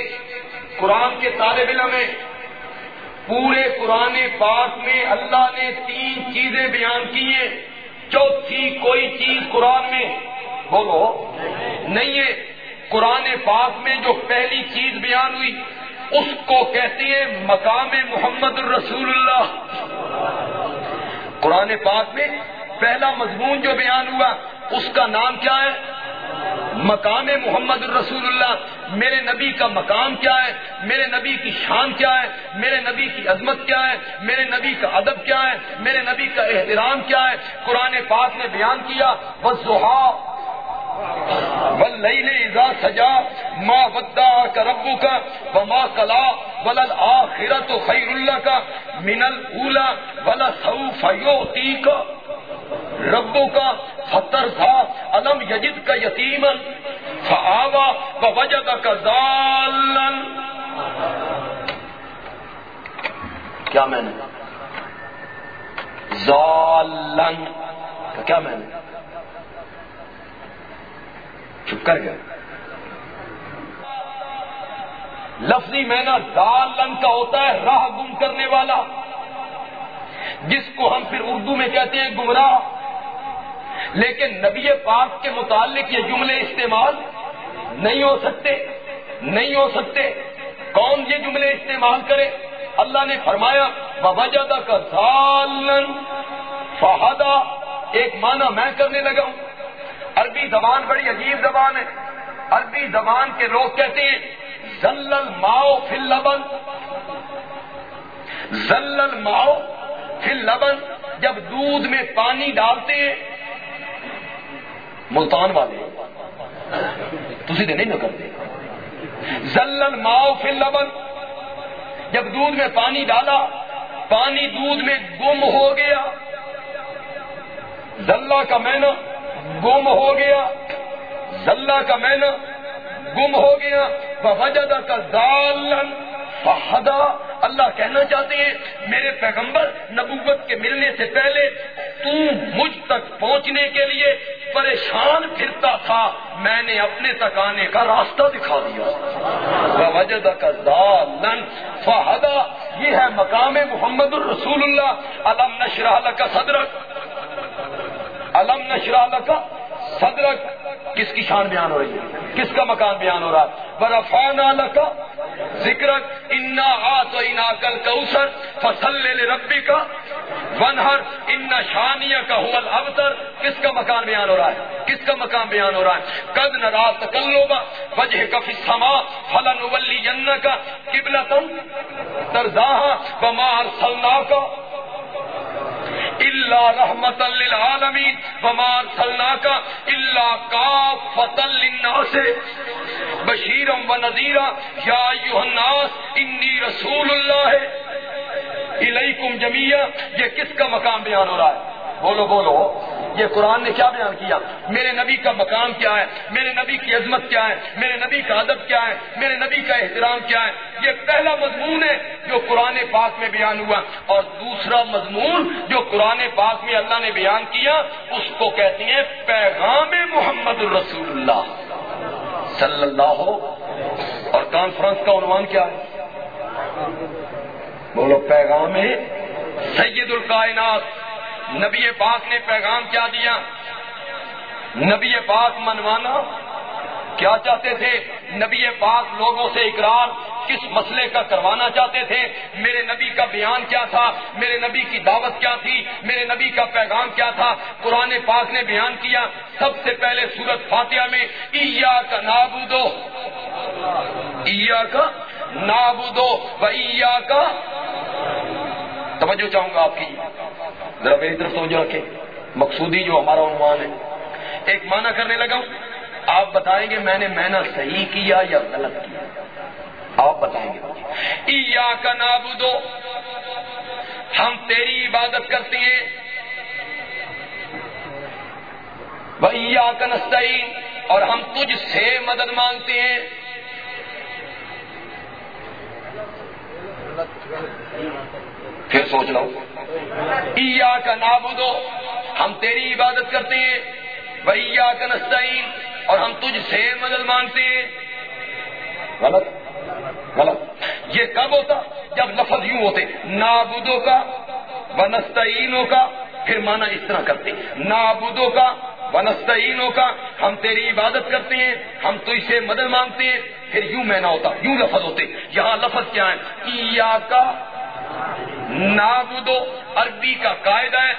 قرآن کے طالب علم میں پورے قرآن پاک میں اللہ نے تین چیزیں بیان کی ہیں۔ چوتھی کوئی چیز قرآن میں بولو، نہیں ہے۔ قرآن پاک میں جو پہلی چیز بیان ہوئی، اس کو کہتی ہے مقام محمد الرسول اللہ۔ قرآن پاک میں پہلا مضمون جو بیان ہوا اس کا نام کیا ہے؟ مقام محمد الرسول اللہ میرے نبی کا مقام کیا ہے؟ میرے نبی کی شان کیا ہے؟ میرے نبی کی عظمت کیا ہے؟ میرے نبی کا ادب کیا ہے؟ میرے نبی کا احترام کیا ہے؟ قرآن پاک نے بیان کیا بس اذا سجا ماں ودا کا ربو کا وما کلا ولل آخرت خیر اللہ کا منل اولا ولا سعودی کا ربو کا فتر تھا علم یجد کا یتیمن فآوا و وجد کا ذالن کیا میں نے؟ ذالن کیا میں نے؟ چپ کر گیا لفظی مینا دال لنگ کا ہوتا ہے راہ گم کرنے والا۔ جس کو ہم پھر اردو میں کہتے ہیں گمراہ۔ لیکن نبی پاک کے متعلق یہ جملے استعمال نہیں ہو سکتے، نہیں ہو سکتے۔ کون یہ جملے استعمال کرے؟ اللہ نے فرمایا وجہ کا سالن فہدا۔ ایک معنی میں کرنے لگا ہوں۔ عربی زبان بڑی عجیب زبان ہے۔ عربی زبان کے لوگ کہتے ہیں، زلل ماؤ فل لبن زلل ماؤ فل لبن، جب دودھ میں پانی ڈالتے ہیں، ملتان والے تھی نہیں نہ کرتے۔ ماؤ فل لبن، جب دودھ میں پانی ڈالا، پانی دودھ میں گم ہو گیا۔ زلہ کا مینا، گم ہو گیا۔ زلہ کا مینا، گم ہو گیا۔ وجد کا ذالن فہدا اللہ کہنا چاہتے ہیں، میرے پیغمبر نبوت کے ملنے سے پہلے تو مجھ تک پہنچنے کے لیے پریشان پھرتا تھا، میں نے اپنے تک آنے کا راستہ دکھا دیا۔ وجد کا فہدا یہ ہے مقام محمد الرسول اللہ۔ علم نشرح کا صدرک علم نشرح کا صدرک کس کی شان بیان ہو رہی ہے؟ کس کا مکان بیان ہو رہا ہے؟ برفان کا ذکر انا آت و کل کوسر فصل لے ربی کا ونہر ان شانیہ کا حول ابتر کس کا مکان بیان ہو رہا ہے؟ کس کا مکان بیان ہو رہا ہے؟ قد نہ رات تکلوبا وجہ کفی سما فلن ولی جن کا قبلہ ترزاہ بما ارسلنا کا اللہ رحمت للعالمین وما ارسلنا کا اللہ کا فتل سے و نذیرا یا ایوہ الناس انی رسول اللہ ہے الیکم جمیعہ یہ کس کا مقام بیان ہو رہا ہے؟ بولو بولو۔ یہ قرآن نے کیا بیان کیا؟ میرے نبی کا مقام کیا ہے؟ میرے نبی کی عظمت کیا ہے؟ میرے نبی کا ادب کیا ہے؟ میرے نبی کا احترام کیا ہے؟ یہ پہلا مضمون ہے جو قرآن پاک میں بیان ہوا۔ اور دوسرا مضمون جو قرآن پاک میں اللہ نے بیان کیا، اس کو کہتی ہیں پیغام محمد الرسول اللہ۔ صلی اللہ اور کانفرنس کا عنوان کیا ہے؟ بولو، پیغام سید القائنات نبی پاک نے پیغام کیا دیا؟ نبی پاک منوانا؟ کیا چاہتے تھے؟ نبی پاک لوگوں سے اقرار کس مسئلے کا کروانا چاہتے تھے؟ میرے نبی کا بیان کیا تھا؟ میرے نبی کی دعوت کیا تھی؟ میرے نبی کا پیغام کیا تھا؟ قرآن پاک نے بیان کیا۔ سب سے پہلے سورت فاتحہ میں ایا کا نابودو ایا کا نابودو و کا توجہ چاہوں گا آپ کی۔ ذرا میری طرف توجہ رکھے مقصودی جو ہمارا عنوان ہے۔ ایک معنی کرنے لگا ہوں۔ آپ بتائیں گے میں نے محنت صحیح کیا یا غلط کیا؟ آپ بتائیں گے۔ یا کا نابودو ہم تیری عبادت کرتے ہیں۔ بھیا کا نستعین۔ اور ہم تجھ سے مدد مانگتے ہیں۔ پھر سوچ لو۔ ایا کا نابودو ہم تیری عبادت کرتے ہیں بھیا کا نستعین، اور ہم تجھ سے مدد مانگتے ہیں۔ غلط غلط۔ یہ کب ہوتا؟ جب لفظ یوں ہوتے نابودوں کا ونستعینوں کا، پھر مانا اس طرح کرتے۔ نابودوں کا ونستعینوں کا، ہم تیری عبادت کرتے ہیں، ہم تجھ سے مدد مانگتے ہیں، پھر یوں میں نہ ہوتا، یوں لفظ ہوتے۔ یہاں لفظ کیا ہے؟ کا نابودو عربی کا قاعدہ ہے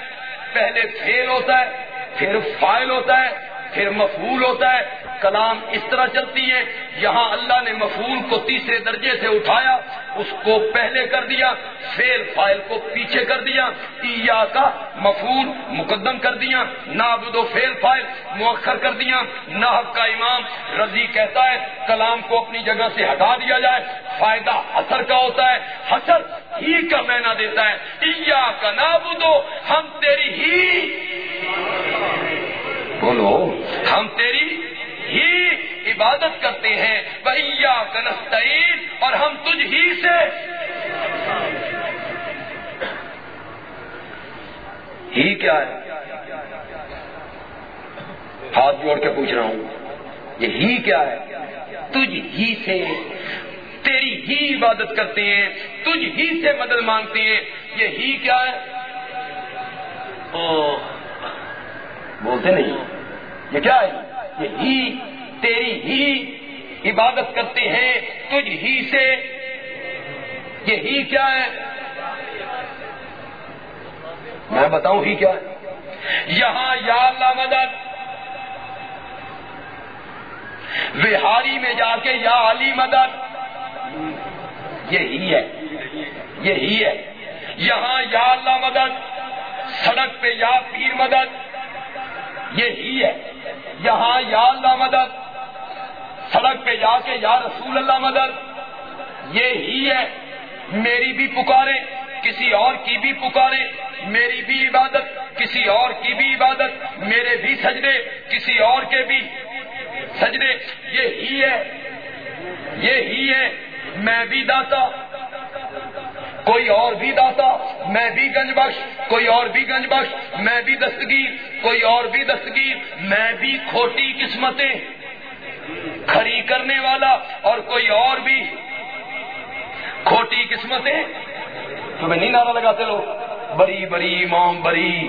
پہلے فیل ہوتا ہے پھر فائل ہوتا ہے پھر مفول ہوتا ہے، کلام اس طرح چلتی ہے، یہاں اللہ نے مفول کو تیسرے درجے سے اٹھایا، اس کو پہلے کر دیا فیل فائل کو پیچھے کر دیا ایا کا مفول مقدم کر دیا نابود و فیل فائل مؤخر کر دیا نحب کا امام رضی کہتا ہے، کلام کو اپنی جگہ سے ہٹا دیا جائے، فائدہ اثر کا ہوتا ہے حسر ہی کا مینا دیتا ہے ایا کا نابودو ہم تیری ہی بولو، ہم تیری ہی عبادت کرتے ہیں بھیا کنستعین اور ہم تجھ ہی سے۔ ہی کیا ہے؟ ہاتھ جوڑ کے پوچھ رہا ہوں، یہ ہی کیا ہے؟ تجھ ہی سے۔ تیری ہی عبادت کرتے ہیں، تجھ ہی سے مدد مانگتے ہیں، یہ ہی کیا ہے؟ بولتے نہیں۔ یہ کیا ہے؟ یہ ہی تیری ہی عبادت کرتے ہیں، تجھ ہی سے۔ یہ ہی کیا ہے؟ میں بتاؤں ہی کیا ہے۔ یہاں یا اللہ مدد۔ بہاری میں جا کے یا علی مدد۔ یہی ہے۔ یہی ہے۔ یہاں یا اللہ مدد۔ سڑک پہ یا پیر مدد۔ یہی ہے۔ یہاں یا اللہ مدد، سڑک پہ جا کے یا رسول اللہ مدد۔ یہی ہے۔ میری بھی پکارے کسی اور کی بھی پکارے میری بھی عبادت، کسی اور کی بھی عبادت۔ میرے بھی سجدے، کسی اور کے بھی سجدے۔ یہی ہے۔ یہی ہے۔ میں بھی داتا کوئی اور بھی داتا، میں بھی گنج بخش، کوئی اور بھی گنج بخش، میں بھی دستگیر، کوئی اور بھی دستگیر، میں بھی کھوٹی قسمتیں کھڑی کرنے والا اور کوئی اور بھی کھوٹی قسمتیں۔ تمہیں نہیں نعرہ لگاتے لوگ؟ بری بری، امام، بری۔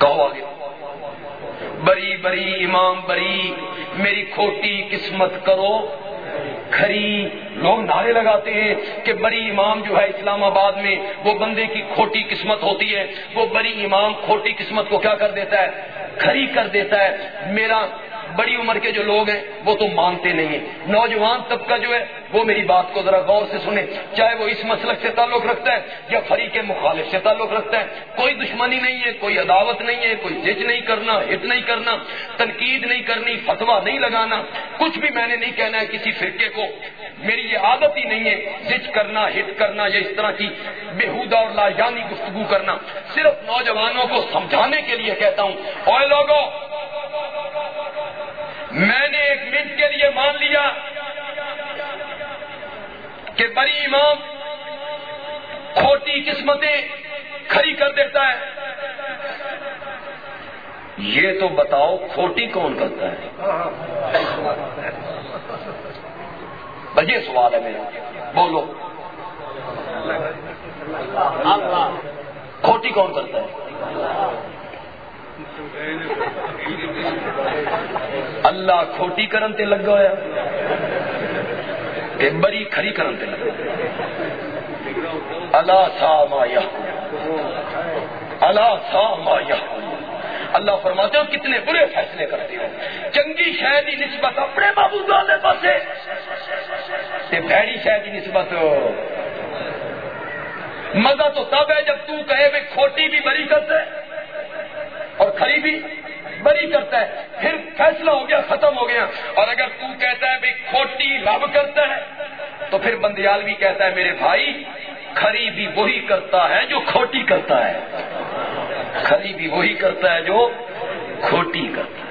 کہو آگے۔ بری بری، امام، بری۔ میری کھوٹی قسمت کرو۔ کھری لوگ نعرے لگاتے ہیں کہ بڑی امام جو ہے اسلام آباد میں وہ بندے کی کھوٹی قسمت ہوتی ہے، وہ بڑی امام کھوٹی قسمت کو کیا کر دیتا ہے؟ کھری کر دیتا ہے۔ میرا بڑی عمر کے جو لوگ ہیں وہ تو مانتے نہیں ہیں۔ نوجوان طبقہ جو ہے وہ میری بات کو ذرا غور سے سنیں۔ چاہے وہ اس مسلک سے تعلق رکھتا ہے یا فریق مخالف سے تعلق رکھتا ہے، کوئی دشمنی نہیں ہے، کوئی عداوت نہیں ہے، کوئی جج نہیں کرنا ہٹ نہیں کرنا، تنقید نہیں کرنی فتوا نہیں لگانا۔ کچھ بھی میں نے نہیں کہنا ہے کسی فرقے کو۔ میری یہ عادت ہی نہیں ہے جج کرنا ہٹ کرنا یا اس طرح کی بےحدہ اور لاجانی گفتگو کرنا۔ صرف نوجوانوں کو سمجھانے کے لیے کہتا ہوں۔ اور لوگوں، میں نے ایک منٹ کے لیے مان لیا۔ کہ بڑی امام کھوٹی قسمتیں کھڑی کر دیتا ہے۔ یہ تو بتاؤ کھوٹی کون کرتا ہے؟ بجے سوال ہے میرا۔ بولو۔ کھوٹی کون کرتا ہے؟ اللہ کھوٹی کرن تے لگا ہوا کہ بڑی کھری کرن تے لگا اللہ سا مایا اللہ سا مایا اللہ فرماتے ہو کتنے برے فیصلے کرتے ہو چنگی شہری نسبت اپنے بابو والے پاسے۔ بھڑی شہر کی نسبت۔ مزہ تو تب ہے جب تو کہے میں کھوٹی بھی بری کرتے اور کھری بھی۔ بری کرتا ہے۔ پھر فیصلہ ہو گیا، ختم ہو گیا۔ اور اگر تو کہتا ہے بھائی کھوٹی رب کرتا ہے، تو پھر بندیال بھی کہتا ہے، میرے بھائی کھری بھی وہی کرتا ہے جو کھوٹی کرتا ہے۔ کھری بھی وہی کرتا ہے جو کھوٹی کرتا ہے۔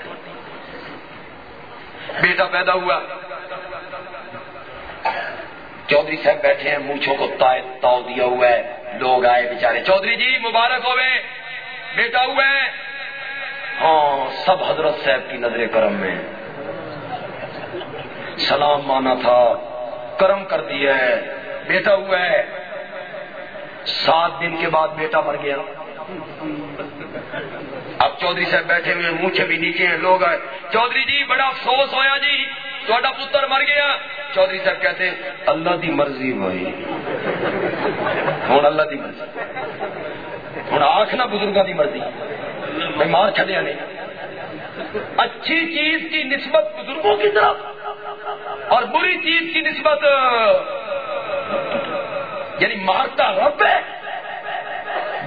بیٹا پیدا ہوا۔ چودھری صاحب بیٹھے ہیں، مونچھوں کو تاؤ دیا ہوا ہے۔ لوگ آئے بےچارے چودھری جی مبارک ہوئے بیٹا ہوا ہے۔ ہاں سب حضرت صاحب کی نظر کرم میں۔ سلام مانا تھا، کرم کر دیا ہے، بیٹا ہوا ہے۔ سات دن کے بعد بیٹا مر گیا۔ اب چودھری صاحب بیٹھے ہوئے منہ بھی نیچے ہیں، لوگ آئے۔ چودھری جی بڑا افسوس ہوا جی تھوڑا پتر مر گیا۔ چودھری صاحب کہتے اللہ دی مرضی بھائی۔ ہوں اللہ دی مرضی۔ ہوں آخنا بزرگوں کی مرضی۔ بیمار چلے نہیں اچھی چیز کی نسبت بزرگوں کی طرف اور بری چیز کی نسبت یعنی مارتا رب ہے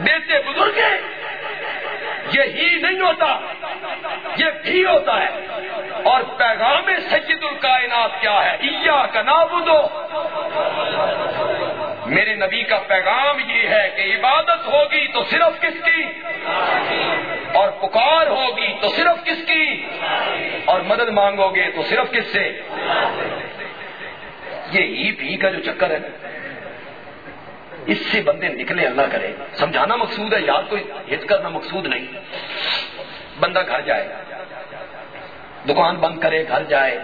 دیتے بزرگ یہ ہی نہیں ہوتا، یہ بھی ہوتا ہے۔ اور پیغام سید الکائنات کیا ہے؟ ایا کا نابودو میرے نبی کا پیغام یہ ہے کہ عبادت ہوگی تو صرف کس کی؟ اور پکار ہوگی تو صرف کس کی؟ اور مدد مانگو گے تو صرف کس سے؟ یہ ای پی کا جو چکر ہے اس سے بندے نکلے اللہ کرے۔ سمجھانا مقصود ہے، یاد کوئی ہت کرنا مقصود نہیں۔ بندہ گھر جائے، دکان بند کرے، گھر جائے،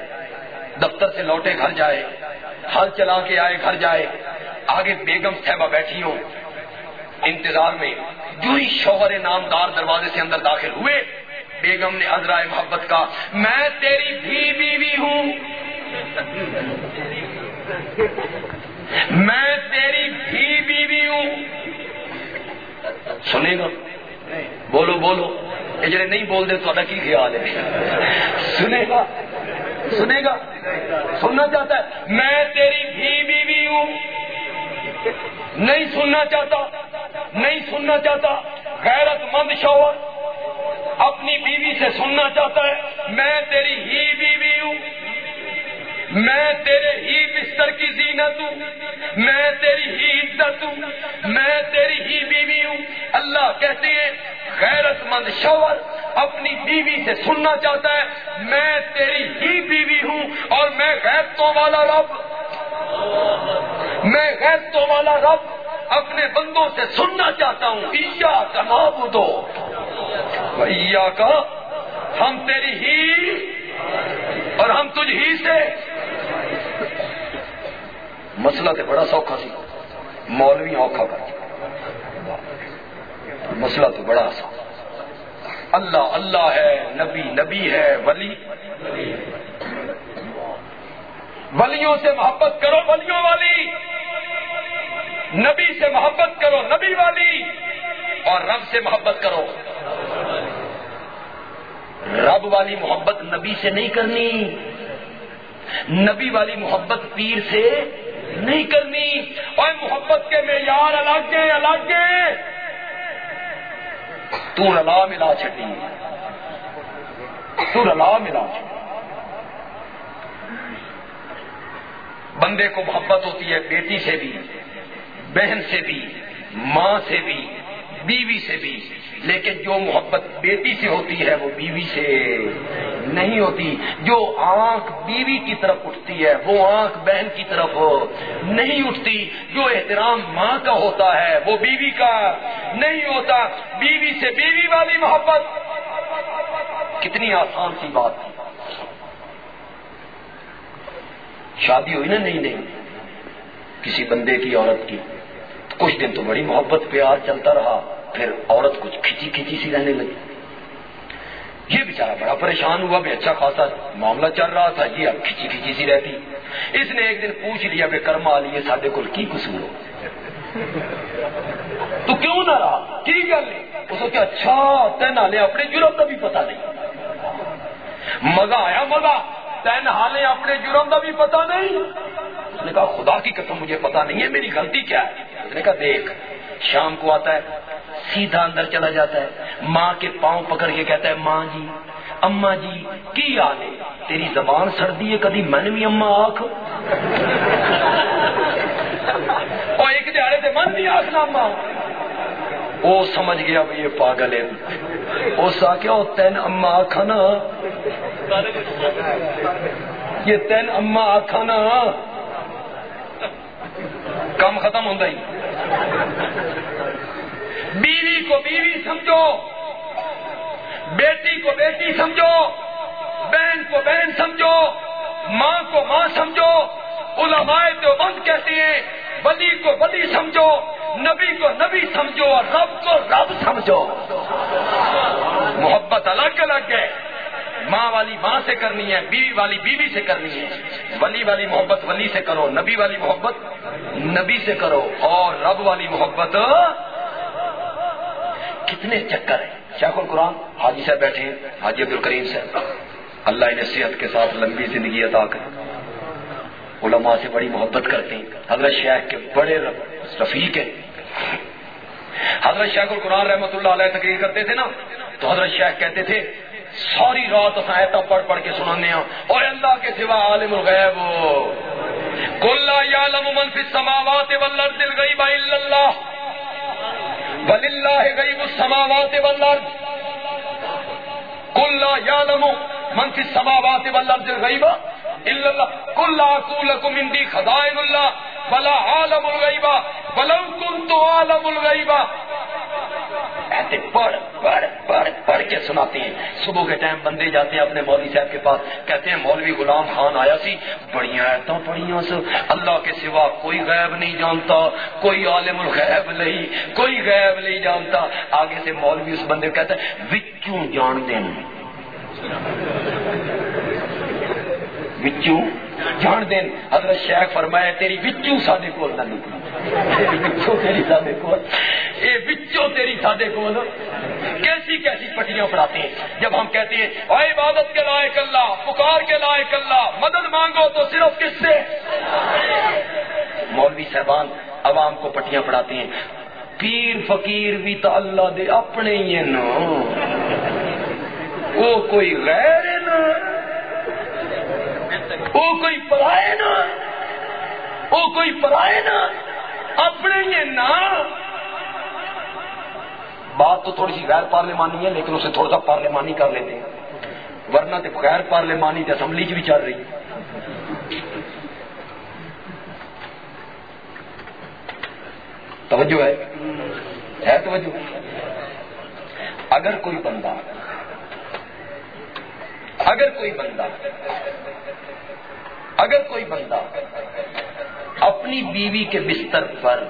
دفتر سے لوٹے، گھر جائے، ہل چلا کے آئے، گھر جائے۔ آگے بیگم صاحبہ بیٹھی ہوں۔ انتظار میں جو ہی شوہر نامدار دروازے سے اندر داخل ہوئے، بیگم نے ازرا محبت کا، میں تیری بھی بیوی ہوں۔ میں تیری بھی بیوی ہوں۔ سنے گا؟ بولو بولو۔ جڑے نہیں بول دے تو کی خیال ہے؟ سنے گا؟ سنے گا؟ سننا چاہتا ہے، میں تیری بھی بیوی ہوں۔ نہیں سننا چاہتا، نہیں سننا چاہتا غیرت مند شوہر اپنی بیوی سے سننا چاہتا ہے، میں تیری ہی بیوی ہوں، میں تیرے ہی بستر کی زینت ہوں، میں تیری ہی عزت ہوں، میں تیری ہی بیوی ہوں۔ اللہ کہتے ہیں غیرت مند شوہر اپنی بیوی سے سننا چاہتا ہے، میں تیری ہی بیوی ہوں اور میں غیرتوں والا رب۔ میں غیرتوں والا رب اپنے بندوں سے سننا چاہتا ہوں. عیا کا نام دو کا ہم تیری ہی اور ہم تجھ ہی سے. مسئلہ تو بڑا سوکھا سی. مولوی اوکھا کر مسئلہ تو بڑا سا اللہ اللہ ہے، نبی نبی ہے، ولی. ولیوں سے محبت کرو ولیوں والی۔ نبی سے محبت کرو نبی والی۔ اور رب سے محبت کرو۔ رب والی محبت نبی سے نہیں کرنی۔ نبی والی محبت پیر سے نہیں کرنی۔ اور محبت کے معیار الگ الگ تو رلا ملا چڈی تو رلا ملا چڈی بندے کو محبت ہوتی ہے، بیٹی سے بھی، بہن سے بھی، ماں سے بھی، بیوی سے بھی۔ لیکن جو محبت بیٹی سے ہوتی ہے، وہ بیوی سے نہیں ہوتی۔ جو آنکھ بیوی کی طرف اٹھتی ہے، وہ آنکھ بہن کی طرف نہیں اٹھتی۔ جو احترام ماں کا ہوتا ہے، وہ بیوی کا نہیں ہوتا۔ بیوی سے بیوی والی محبت۔ کتنی آسان سی بات۔ تھی شادی ہوئی نا نہیں نہیں کسی بندے کی، عورت کی۔ کچھ دن تو بڑی محبت، پیار چلتا رہا، پھر عورت کچھ کھچی کھچی سی رہنے لگی۔ یہ بیچارہ بڑا پریشان ہوا بھی اچھا خاصا معاملہ چل رہا تھا یہ اب کھچی کھچی سی رہتی۔ اس نے ایک دن پوچھ لیا، بے کرما لیے سڈے کو کی قصور ہو؟ تو کیوں نہ رہا؟ کی گل اس کو اچھا تین اپنے جرم کا بھی پتا نہیں۔ مزہ آیا مزہ تین حالے اپنے جرم کا بھی پتا نہیں۔ اس نے کہا، خدا کی قسم، مجھے پتا نہیں ہے، میری غلطی کیا ہے؟ اس نے کہا، دیکھ، شام کو آتا ہے، سیدھا اندر چلا جاتا ہے۔ ماں کے پاؤں پکڑ کے کہتا ہے، ماں جی اما جی کی آ تیری زبان سردی ہے، کدی من بھی اما آخ اور ایک دیہڑے سے من بھی آخ نہ اما وہ سمجھ گیا یہ پاگل ہے۔ اس آخیا تین اما آخا نا یہ تین اما آخا نا کام ختم ہوتا ہی۔ بیوی کو بیوی سمجھو، بیٹی کو بیٹی سمجھو، بہن کو بہن سمجھو، ماں کو ماں سمجھو، علماء تو بند کہتے ہیں بلی کو بلی سمجھو، نبی کو نبی سمجھو اور رب کو رب سمجھو۔ محبت الگ الگ ہے۔ ماں والی ماں سے کرنی ہے، بیوی والی بیوی سے کرنی ہے۔ ولی والی محبت ولی سے کرو، نبی والی محبت نبی سے کرو۔ اور رب والی محبت، کتنے چکر ہیں۔ شیخ القرآن حاجی صاحب بیٹھے ہیں، حاجی عبد الکریم صاحب۔ اللہ انہیں صحت کے ساتھ لمبی زندگی عطا کر علماء سے بڑی محبت کرتے ہیں۔ حضرت شیخ کے بڑے رفیق ہیں۔ حضرت شیخ القرآن رحمۃ اللہ علیہ تقریر کرتے تھے نا، تو حضرت شیخ کہتے تھے ساری رات ایتا پڑھ پڑھ کے سنانے ہیں۔ اور اللہ کے سوا عالم الغیب کلا یعلم من فی السماوات والارض الغیب الا اللہ۔ وللہ غیب السماوات والارض۔ کلا یعلم من فی السماوات والارض الغیب الا اللہ۔ کل اقول لكم عندي خزائن اللہ۔ بلا عالم الغیب ولو كنت عالم الغیب۔ ایسے پڑھ پڑھ پڑھ پڑھ کے سناتے ہیں۔ صبح کے ٹائم بندے جاتے ہیں اپنے مولوی صاحب کے پاس، کہتے ہیں، مولوی غلام خان آیا سی بڑیاں ایتوں پڑھیاں سے اللہ کے سوا کوئی غیب نہیں جانتا، کوئی عالم الغیب نہیں، کوئی غیب نہیں جانتا۔ آگے سے مولوی اس بندے کو کہتا ہے، وچوں جان دیں وچوں جان دین۔ حضرت شیخ فرمایا، تیری وچوں ساڈے کول نہ نکلی تیری تیری کول۔ تیری سادے کیسی کیسی پٹیاں پڑھاتے ہیں۔ جب ہم کہتے ہیں، اے عبادت کے لائق اللہ، پکار کے لائق اللہ، مدد مانگو تو صرف کس سے؟ مولوی صاحبان، عوام کو پٹیاں پڑھاتے ہیں۔ پیر فقیر بھی تو اللہ دے اپنے ہی ہیں نا۔ وہ کوئی غیر ہے نا۔ وہ کوئی پرائے نا وہ کوئی پرائے نا، اپنے ہی نا۔ بات تو تھوڑی سی غیر پارلیمانی ہے، لیکن اسے تھوڑا سا پارلیمانی کر لیتے ہیں۔ ورنہ تو غیر پارلیمانی تو اسمبلی چ بھی چل رہی۔ توجہ ہے؟ ہے توجہ؟ اگر کوئی بندہ، اگر کوئی بندہ اگر کوئی بندہ اپنی بیوی کے بستر پر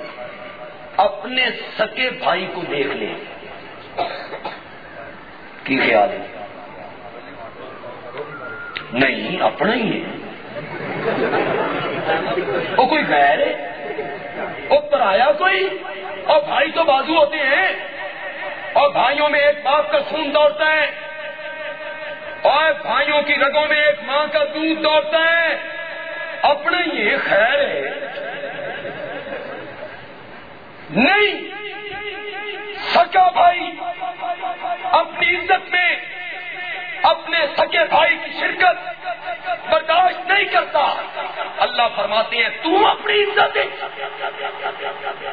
اپنے سکے بھائی کو دیکھ لے، کی خیال ہے؟ نہیں، اپنا ہی ہے۔ وہ کوئی غیر ہے؟ وہ پرایا کوئی؟ اور بھائی تو بازو ہوتے ہیں۔ اور بھائیوں میں ایک باپ کا خون دوڑتا ہے۔ اور بھائیوں کی رگوں میں ایک ماں کا دودھ دوڑتا ہے۔ اپنا یہ خیر ہے۔ نہیں، سکا بھائی، اپنی عزت میں اپنے سکے بھائی کی شرکت برداشت نہیں کرتا۔ اللہ فرماتے ہیں، تو اپنی عزت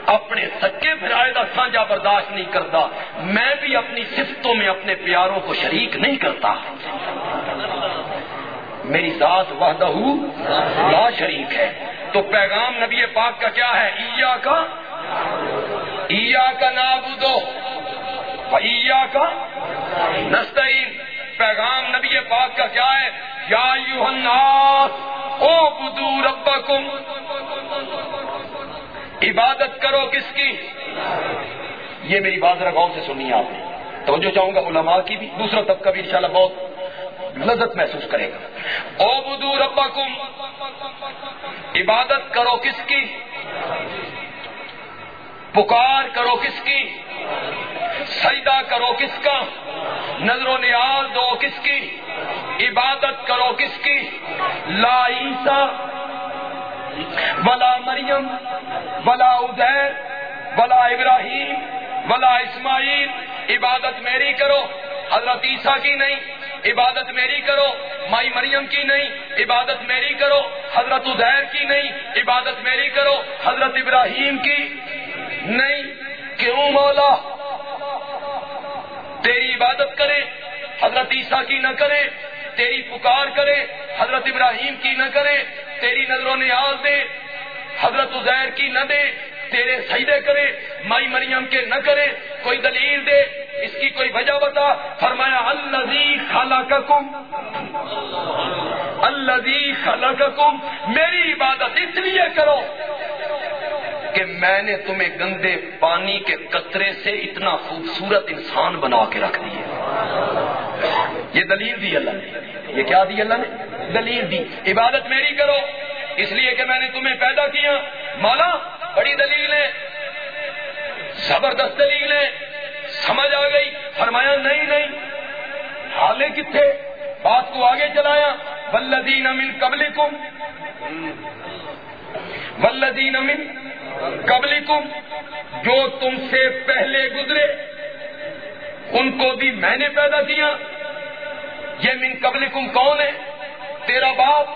اپنے سکے بھرائے کا سانجا برداشت نہیں کرتا۔ میں بھی اپنی صفتوں میں اپنے پیاروں کو شریک نہیں کرتا۔ میری ذات وحدہ لا شریک ہے۔ تو پیغام نبی پاک کا کیا ہے؟ ایا کا ایا کا نابودو ایا کا نستعین۔ پیغام نبی پاک کا کیا ہے؟ یا یو الناس، او بدو ربکم، عبادت کرو کس کی؟ یہ میری بات رکھاؤ سے سنی آپ نے۔ توجہ چاہوں گا علماء کی بھی، دوسرا طبقہ بھی انشاءاللہ بہت لذت محسوس کرے گا۔ او بدو ربکم، عبادت کرو کس کی؟ پکار کرو کس کی؟ سجدہ کرو کس کا؟ نظر و نیاز دو کس کی؟ عبادت کرو کس کی؟ لا عیسا ولا مریم، ولا ادیر ولا ابراہیم، ولا اسماعیل، عبادت میری کرو، حضرت عیسیٰ کی نہیں، عبادت میری کرو، مائی مریم کی نہیں، عبادت میری کرو، حضرت ادیر کی نہیں، عبادت میری کرو، حضرت ابراہیم کی نہیں، کیوں مولا؟ تیری عبادت کرے، حضرت عیسیٰ کی نہ کرے، تیری پکار کرے، حضرت ابراہیم کی نہ کرے، تیری نظر و نیاز دے، حضرت عزیر کی نہ دے، تیرے سجدے کرے، مائی مریم کے نہ کرے، کوئی دلیل دے، اس کی کوئی وجہ بتا، فرمایا اللہ خالہ کا کم اللہ خالہ کا کم میری عبادت اس لیے کرو کہ میں نے تمہیں گندے پانی کے قطرے سے اتنا خوبصورت انسان بنا کے رکھ دیا یہ دلیل دی اللہ نے۔ یہ کیا دی اللہ نے؟ دلیل دی۔ عبادت میری کرو۔ اس لیے کہ میں نے تمہیں پیدا کیا۔ مولا، بڑی دلیل ہے۔ زبردست دلیل ہے۔ سمجھ آ گئی۔ فرمایا، نہیں نہیں۔ حالے کتنے بات کو آگے چلایا۔ ولدین امن قبل کم ولدین امن قبل جو تم سے پہلے گزرے، ان کو بھی میں نے پیدا کیا۔ یہ من قبل کون ہے؟ تیرا باپ۔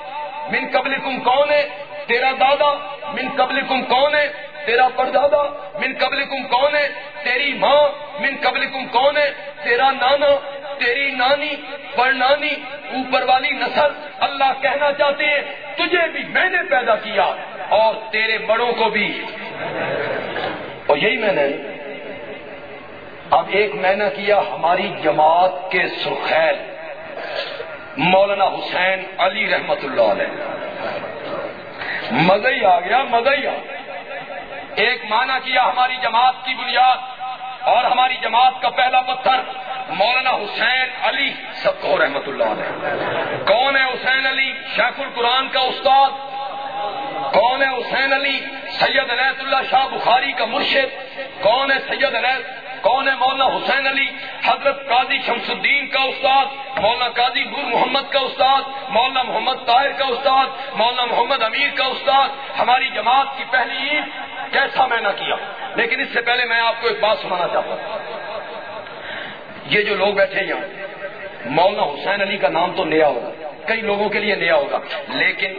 من قبل کون ہے؟ تیرا دادا۔ من قبل کون ہے؟ تیرا پردادا من قبل کون ہے؟ تیری ماں، من قبل کون ہے؟ تیرا نانا، تیری نانی پر نانی اوپر والی نسل، اللہ کہنا چاہتے ہیں، تجھے بھی میں نے پیدا کیا اور تیرے بڑوں کو بھی۔ اور یہی میں نے اب ایک میں نے کیا ہماری جماعت کے سرخیل، مولانا حسین علی رحمت اللہ علیہ۔ مزہ ہی آ گیا مزہ ہی آ ایک معنی کیا ہماری جماعت کی بنیاد اور ہماری جماعت کا پہلا پتھر مولانا حسین علی سب کو رحمت اللہ علیہ۔ کون ہے حسین علی؟ شیخ القرآن کا استاد۔ کون ہے حسین علی؟ سید عنایت اللہ شاہ بخاری کا مرشد۔ کون ہے سید ریس کون ہے مولانا حسین علی؟ حضرت قاضی شمس الدین کا استاد۔ مولانا قاضی نور محمد کا استاد۔ مولانا محمد طاہر کا استاد۔ مولانا محمد امیر کا استاد۔ ہماری جماعت کی پہلی عید کیسا میں نہ کیا؟ لیکن اس سے پہلے میں آپ کو ایک بات سنانا چاہتا ہوں۔ یہ جو لوگ بیٹھے یہاں مولانا حسین علی کا نام تو نیا ہوگا کئی لوگوں کے لیے نیا ہوگا لیکن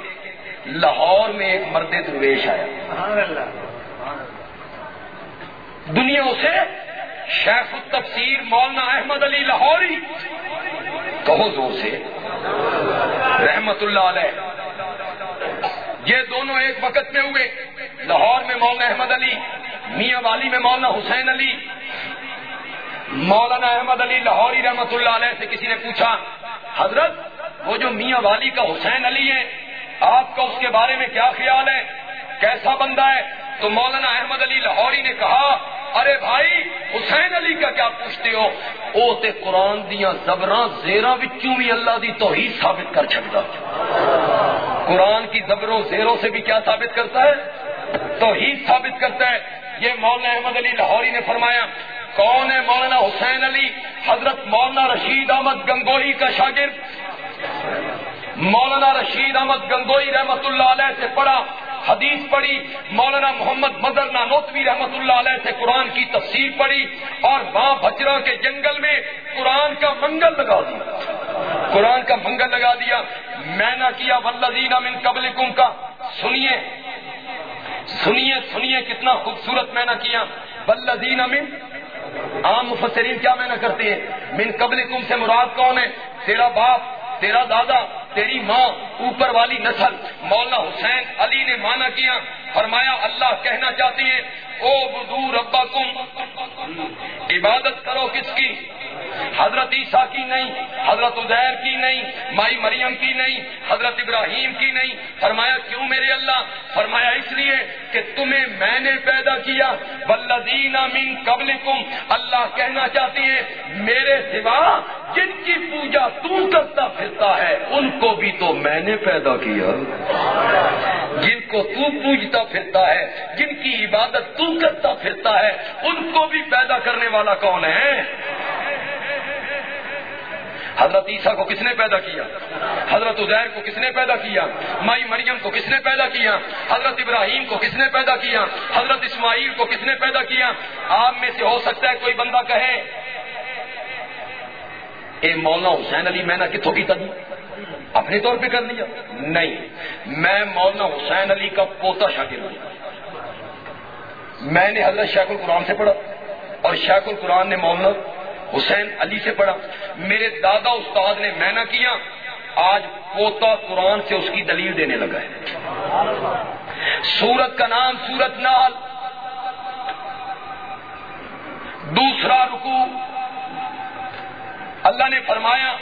لاہور میں ایک مرد درویش آیا۔ دنیا اسے شیخ التفسیر مولانا احمد علی لاہوری کہو زور سے رحمت اللہ علیہ۔ یہ دونوں ایک وقت میں ہوئے۔ لاہور میں مولانا احمد علی، میاں والی میں مولانا حسین علی۔ مولانا احمد علی لاہوری رحمت اللہ علیہ سے کسی نے پوچھا، حضرت، وہ جو میاں والی کا حسین علی ہے، آپ کا اس کے بارے میں کیا خیال ہے؟ کیسا بندہ ہے؟ تو مولانا احمد علی لاہوری نے کہا، ارے بھائی، حسین علی کا کیا پوچھتے ہو؟ او تے قرآن دیا زبراں زیرا بچوں بھی اللہ دی توحید ثابت کر چکتا قرآن کی زبروں زیروں سے بھی کیا ثابت کرتا ہے؟ توحید ثابت کرتا ہے۔ یہ مولانا احمد علی لاہوری نے فرمایا، کون ہے مولانا حسین علی؟ حضرت مولانا رشید احمد گنگوئی کا شاگرد۔ مولانا رشید احمد گنگوئی رحمت اللہ علیہ سے پڑھا حدیث پڑھی، مولانا محمد مدر نوتوی رحمت اللہ علیہ سے قرآن کی تفسیر پڑھی اور وہاں بچرا کے جنگل میں قرآن کا منگل لگا دیا۔ قرآن کا منگل لگا دیا۔ میں نہ کیا ولزین من قبل کا۔ سنیے سنیے سنیے کتنا خوبصورت میں نہ کیا۔ ولزین امن عام مفسرین کیا میں نہ کرتے ہیں؟ من قبل سے مراد کون ہے؟ تیرا باپ۔ تیرا دادا، تیری ماں، اوپر والی نسل، مولانا حسین علی نے مانا کیا، فرمایا اللہ کہنا چاہتی ہے او بدو ربا عبادت کرو کس کی؟ حضرت عیسیٰ کی نہیں، حضرت ادیر کی نہیں، مائی مریم کی نہیں، حضرت ابراہیم کی نہیں۔ فرمایا، کیوں میرے اللہ؟ فرمایا، اس لیے کہ تمہیں میں نے پیدا کیا۔ بلدین من قبل اللہ کہنا چاہتے ہیں، میرے سوا جن کی پوجا تو کرتا پھرتا ہے، ان کو بھی تو میں نے پیدا کیا۔ جن کو تو پوجتا پھرتا ہے، جن کی عبادت تو کرتا پھرتا ہے، ان کو بھی پیدا کرنے والا کون ہے؟ حضرت عیسیٰ کو کس نے پیدا کیا؟ حضرت ادیر کو کس نے پیدا کیا؟ مائی مریم کو کس نے پیدا کیا؟ حضرت ابراہیم کو کس نے پیدا کیا؟ حضرت اسماعیل کو کس نے پیدا کیا؟ آپ میں سے ہو سکتا ہے کوئی بندہ کہے، اے مولانا حسین علی، میں نے کتوں کی تھی اپنے طور پہ کر لیا؟ نہیں، میں مولانا حسین علی کا پوتا شاگرد ہوں۔ میں نے حضرت شیخ القرآن سے پڑھا اور شیخ القرآن نے مولانا حسین علی سے پڑھا۔ میرے دادا استاد نے میں نہ کیا، آج پوتا قرآن سے اس کی دلیل دینے لگا ہے۔ سورت کا نام سورت نال دوسرا رکو اللہ نے فرمایا،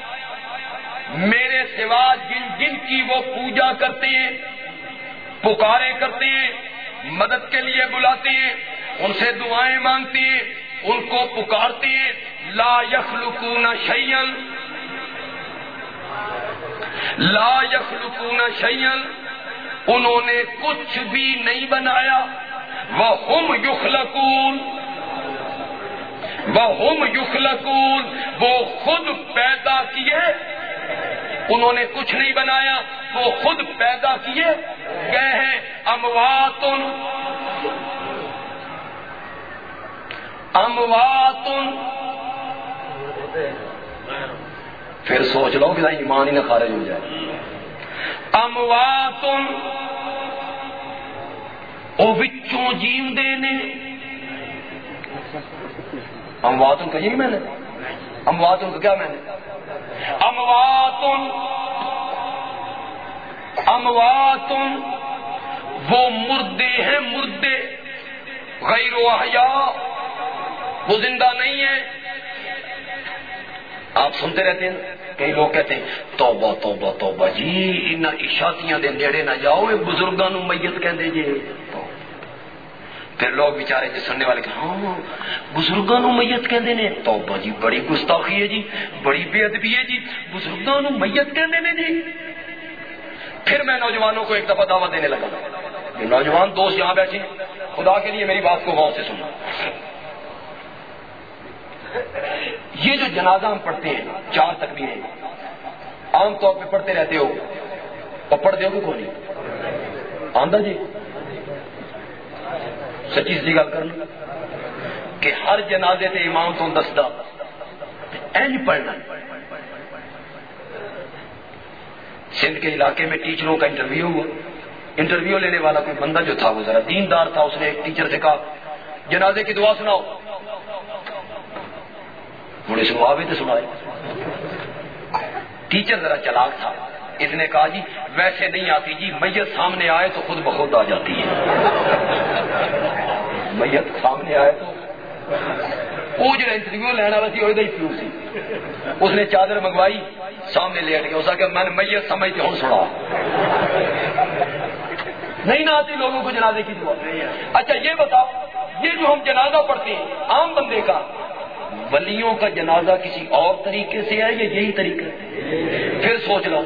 میرے سوا جن جن کی وہ پوجا کرتے ہیں، پکارے کرتے ہیں، مدد کے لیے بلاتے ہیں، ان سے دعائیں مانگتے ہیں ان کو پکارتے ہیں، لا یخلقون شیئن لا یخلقون شیئن انہوں نے کچھ بھی نہیں بنایا۔ وہ ہم یخلقون وہ ہم یخلقون، وہ خود پیدا کیے۔ انہوں نے کچھ نہیں بنایا، وہ خود پیدا کیے۔ گئے ہیں، اموات اموات. پھر سوچ لو کہ ایمان ہی نہ خارج ہو جائے۔ اموات. او بچوں جیم دینے اموات کہیں میں نے؟ اموات کا کیا میں نے؟ اموات. اموات. وہ مردے ہیں مردے غیر احیاء. وہ زندہ نہیں ہے۔ آپ سنتے رہتے ہیں، کئی لوگ کہتے ہیں، توبہ توبہ توبہ۔ جی ان اشاتیاں دے نیڑے نہ جاؤ، یہ بزرگوں میت کہندے جی پھر لوگ بےچارے جی سننے والے کہ ہاں بزرگوں میت کہندے نے۔ توبہ جی بڑی گستاخی ہے جی بڑی بے ادبی ہے جی بزرگوں میت کہندے نے جی۔ پھر میں نوجوانوں کو ایک دفعہ دعوت دینے لگا۔ یہ نوجوان دوست یہاں بیٹھے خدا کے لیے میری بات کو غور سے سننا یہ جو جنازہ ہم پڑھتے ہیں چار تکبیریں عام طور پہ پڑھتے رہتے ہو اور پڑھتے ہو کہ کون؟ نہیں آندہ جی۔ سچی سی گل کرنا کہ ہر جنازے تے امام تو دستا این پڑھنا۔ سندھ کے علاقے میں ٹیچروں کا انٹرویو ہوا۔ انٹرویو لینے والا کوئی بندہ جو تھا، وہ ذرا دیندار تھا، اس نے ایک ٹیچر سے کہا، جنازے کی دعا سناؤ۔ تھوڑے سنوا بھی تو سنائے۔ ٹیچر ذرا چلاک تھا۔ اس نے کہا جی ویسے نہیں آتی جی میت سامنے آئے تو خود بخود آ جاتی ہے۔ میت سامنے آئے تو وہ جو انٹرویو لینا والا سی وہ پیو سی۔ اس نے چادر منگوائی، سامنے لیٹ گیا اس کہ میں نے میت سمجھتے ہوں سنا۔ نہیں نہ آتی، لوگوں کو جنازے کی دعا۔ اچھا یہ بتاؤ، یہ جو ہم جنازہ پڑھتے ہیں، عام بندے کا ولیوں کا جنازہ کسی اور طریقے سے ہے یا یہی طریقہ پھر سوچ لو۔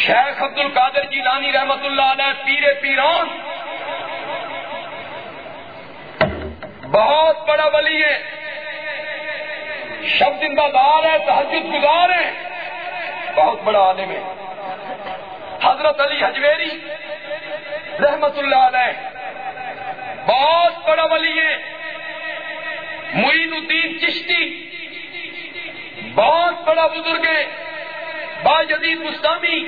شیخ عبد القادر جی لانی رحمت اللہ علیہ پیر پیران، بہت بڑا ولی ہے شب زندہ دار ہے تحجد گزار ہے بہت بڑا عالم ہے حضرت علی حجویری رحمت اللہ علیہ، بہت بڑا ولی ہے معین الدین چشتی، بہت بڑا بزرگ ہے با جدید مستانی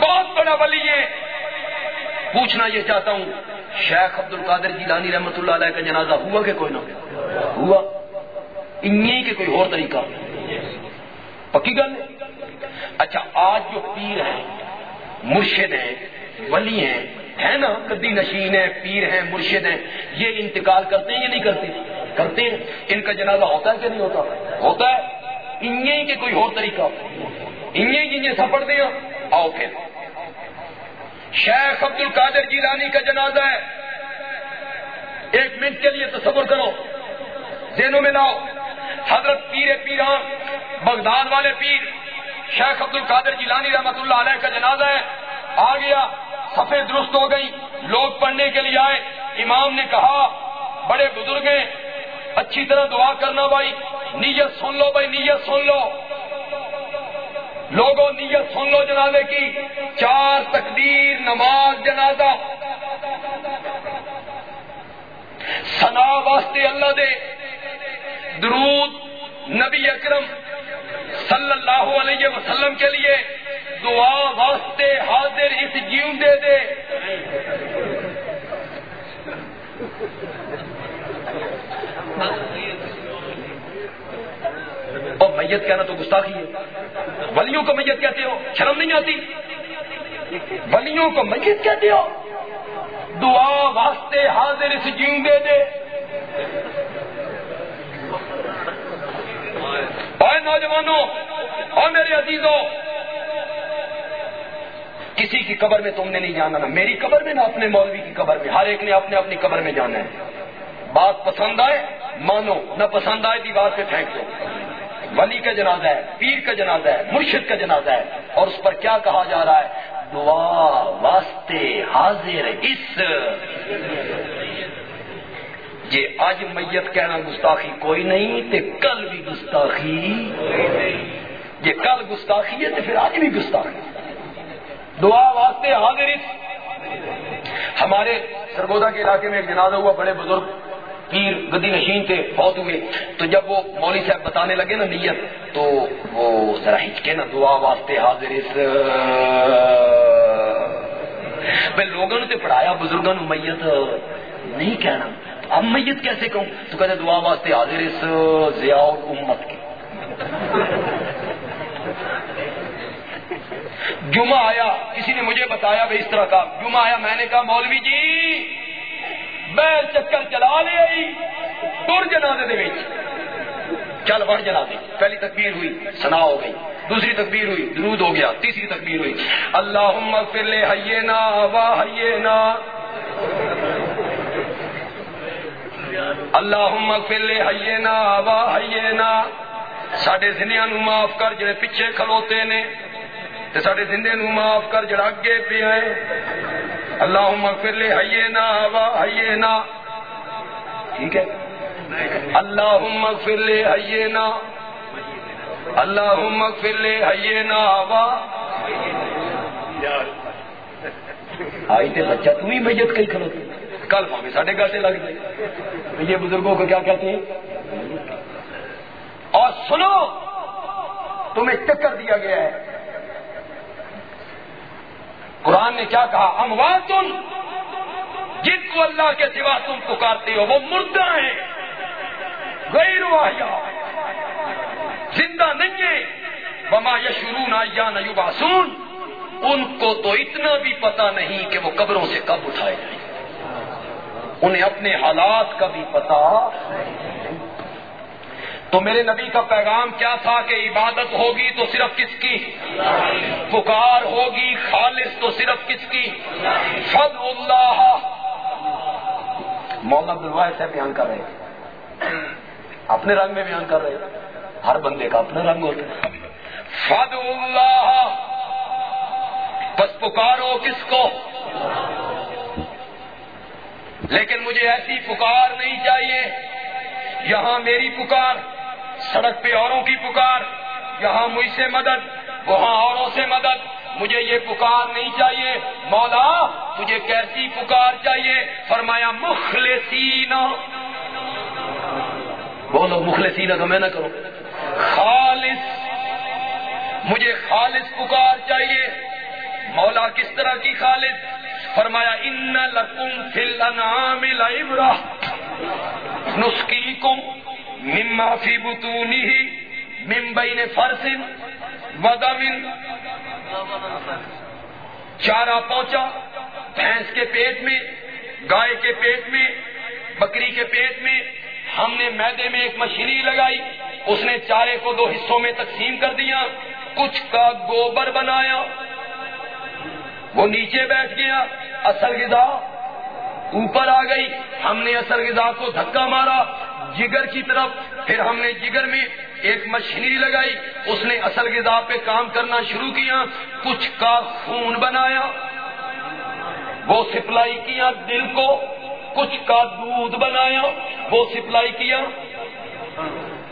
بہت بڑا ولی ہے۔ پوچھنا یہ چاہتا ہوں، شیخ عبد القادر جی لانی رحمت اللہ علیہ کا جنازہ ہوا کہ کوئی نہ ہوا؟ کہ کوئی اور طریقہ؟ پکی گل؟ اچھا آج جو پیر ہیں، مرشد ہیں، ولی ہیں ہے نا کدی نشین ہے پیر ہیں، مرشد ہیں، یہ انتقال کرتے ہیں یا نہیں کرتے؟ کرتے ہیں۔ ان کا جنازہ ہوتا ہے کہ نہیں ہوتا؟ ہوتا ہے۔ انہیں کے کوئی اور طریقہ انہیں جنہیں سفر دیا۔ آؤ پھر۔ شیخ عبد القادر جیلانی کا جنازہ ہے۔ ایک منٹ کے لیے تصور کرو۔ ذہنوں میں لاؤ۔ حضرت پیر پیران، بغداد والے پیر، شیخ عبد القادر جیلانی رحمت اللہ علیہ کا جنازہ ہے۔ آ گیا۔ سفید درست ہو گئی لوگ پڑھنے کے لیے آئے۔ امام نے کہا، بڑے بزرگ ہیں۔ اچھی طرح دعا کرنا بھائی، نیت سن لو بھائی، نیت سن لو۔ لوگوں، نیت سن لو جنازے کی۔ چار تقدیر، نماز، جنازہ۔ سنا واسطے اللہ دے۔ درود نبی اکرم صلی اللہ علیہ وسلم کے لیے۔ دعا واسطے حاضر اس جیون دے دے۔ اور میت کہنا تو گستاخی ہے۔ ولیوں کو میت کہتے ہو، شرم نہیں آتی۔ ولیوں کو میت کہتے ہو۔ دعا واسطے حاضر اس جیون دے۔ دے اور نوجوانوں اور میرے عزیزوں، کسی کی قبر میں تم نے نہیں جانا نا میری قبر میں، نہ اپنے مولوی کی قبر میں۔ ہر ایک نے اپنے اپنی قبر میں جانا ہے۔ بات پسند آئے، مانو، نہ پسند آئے دیوار پہ پھینک دو ولی کا جنازہ ہے، پیر کا جنازہ ہے، مرشد کا جنازہ ہے، اور اس پر کیا کہا جا رہا ہے؟ دعا واسطے حاضر اس۔ یہ آج میت کہنا گستاخی کوئی نہیں، تے کل بھی گستاخی۔ یہ کل گستاخی ہے تو پھر آج بھی گستاخی۔ دعا واسطے حاضر اس۔ ہمارے سرگودا کے علاقے میں ایک جنازہ ہوا، بڑے بزرگ۔ پیر گدی نشین تھے فوت ہوئے۔ تو جب وہ مولوی صاحب بتانے لگے نا نیت، تو وہ ذرا ہچکے نا دعا واسطے حاضر اس میں لوگوں نے پڑھایا بزرگوں میت نہیں کہنا۔ اب میت کیسے کہوں؟ تو کہتے دعا واسطے حاضر اس ضیاء امت کی جمعہ آیا، کسی نے مجھے بتایا بھائی اس طرح کا۔ جمعہ آیا، میں نے کہا، مولوی جی بیل چکر چلا لیا تر جنازے دے چل بڑھ جنا دے پہلی تکبیر ہوئی سنا ہو گئی۔ دوسری تکبیر ہوئی، درود ہو گیا، تیسری تکبیر ہوئی۔ اللہ پھر لے ہئیے نا واہ ہئیے نا اللہ پھر لے ہئیے نا واہ ہئیے نا سڈے زنیا نو معاف کر، جڑے پیچھے کھلوتے نے۔ تے سڈے زندے نو معاف کر جڑا اگے پہ آئے۔ اللہ مغفر لے ہیے نا وا ہیے نا ٹھیک ہے؟ اللہ مغفر لے ہیے نا اللہ مغفر لے ہیے نا وا آئی تے بچہ تم ہی میت کئی کھڑو کل پاوے ساڑھے گاٹے لگ جائے۔ یہ بزرگوں کو کیا کہتے ہیں؟ اور سنو، تمہیں چکر دیا گیا ہے۔ قرآن نے کیا کہا؟ اموات تم جن کو اللہ کے سوا تم پکارتے ہو، وہ مردہ ہیں۔ غیر واحیا زندہ نہیں ہے بما یشرون یا نیوباسون ان کو تو اتنا بھی پتا نہیں کہ وہ قبروں سے کب اٹھائے جائیں۔ انہیں اپنے حالات کا بھی پتا تو میرے نبی کا پیغام کیا تھا کہ عبادت ہوگی تو صرف کس کی؟ پکار ہوگی خالص تو صرف کس کی؟ فض اللہ مولانا عبدالواحد سے بیان کر رہے اپنے رنگ میں بیان کر رہے ہر بندے کا اپنا رنگ ہوتا ہے۔ فد اللہ بس پکارو کس کو؟ لیکن مجھے ایسی پکار نہیں چاہیے۔ یہاں میری پکار، سڑک پہ اوروں کی پکار۔ یہاں مجھ سے مدد، وہاں اوروں سے مدد۔ مجھے یہ پکار نہیں چاہیے۔ مولا تجھے کیسی پکار چاہیے؟ فرمایا، مخلصین۔ بولو، مخلصین تو میں نہ کروں۔ خالص، مجھے خالص پکار چاہیے۔ مولا، کس طرح کی خالص؟ فرمایا، ان لکم فی الانعام لعبرہ۔ نسقیکم مما فی بطونہ من بین فرس۔ ودم چارہ پہنچا، بھینس کے پیٹ میں، گائے کے پیٹ میں، بکری کے پیٹ میں، ہم نے میدے میں ایک مشینری لگائی، اس نے چارے کو دو حصوں میں تقسیم کر دیا، کچھ کا گوبر بنایا، وہ نیچے بیٹھ گیا، اصل غذا اوپر آ گئی، ہم نے اصل غذا کو دھکا مارا، جگر کی طرف، پھر ہم نے جگر میں ایک مشینری لگائی، اس نے اصل غذا پہ کام کرنا شروع کیا، کچھ کا خون بنایا، وہ سپلائی کیا دل کو، کچھ کا دودھ بنایا، وہ سپلائی کیا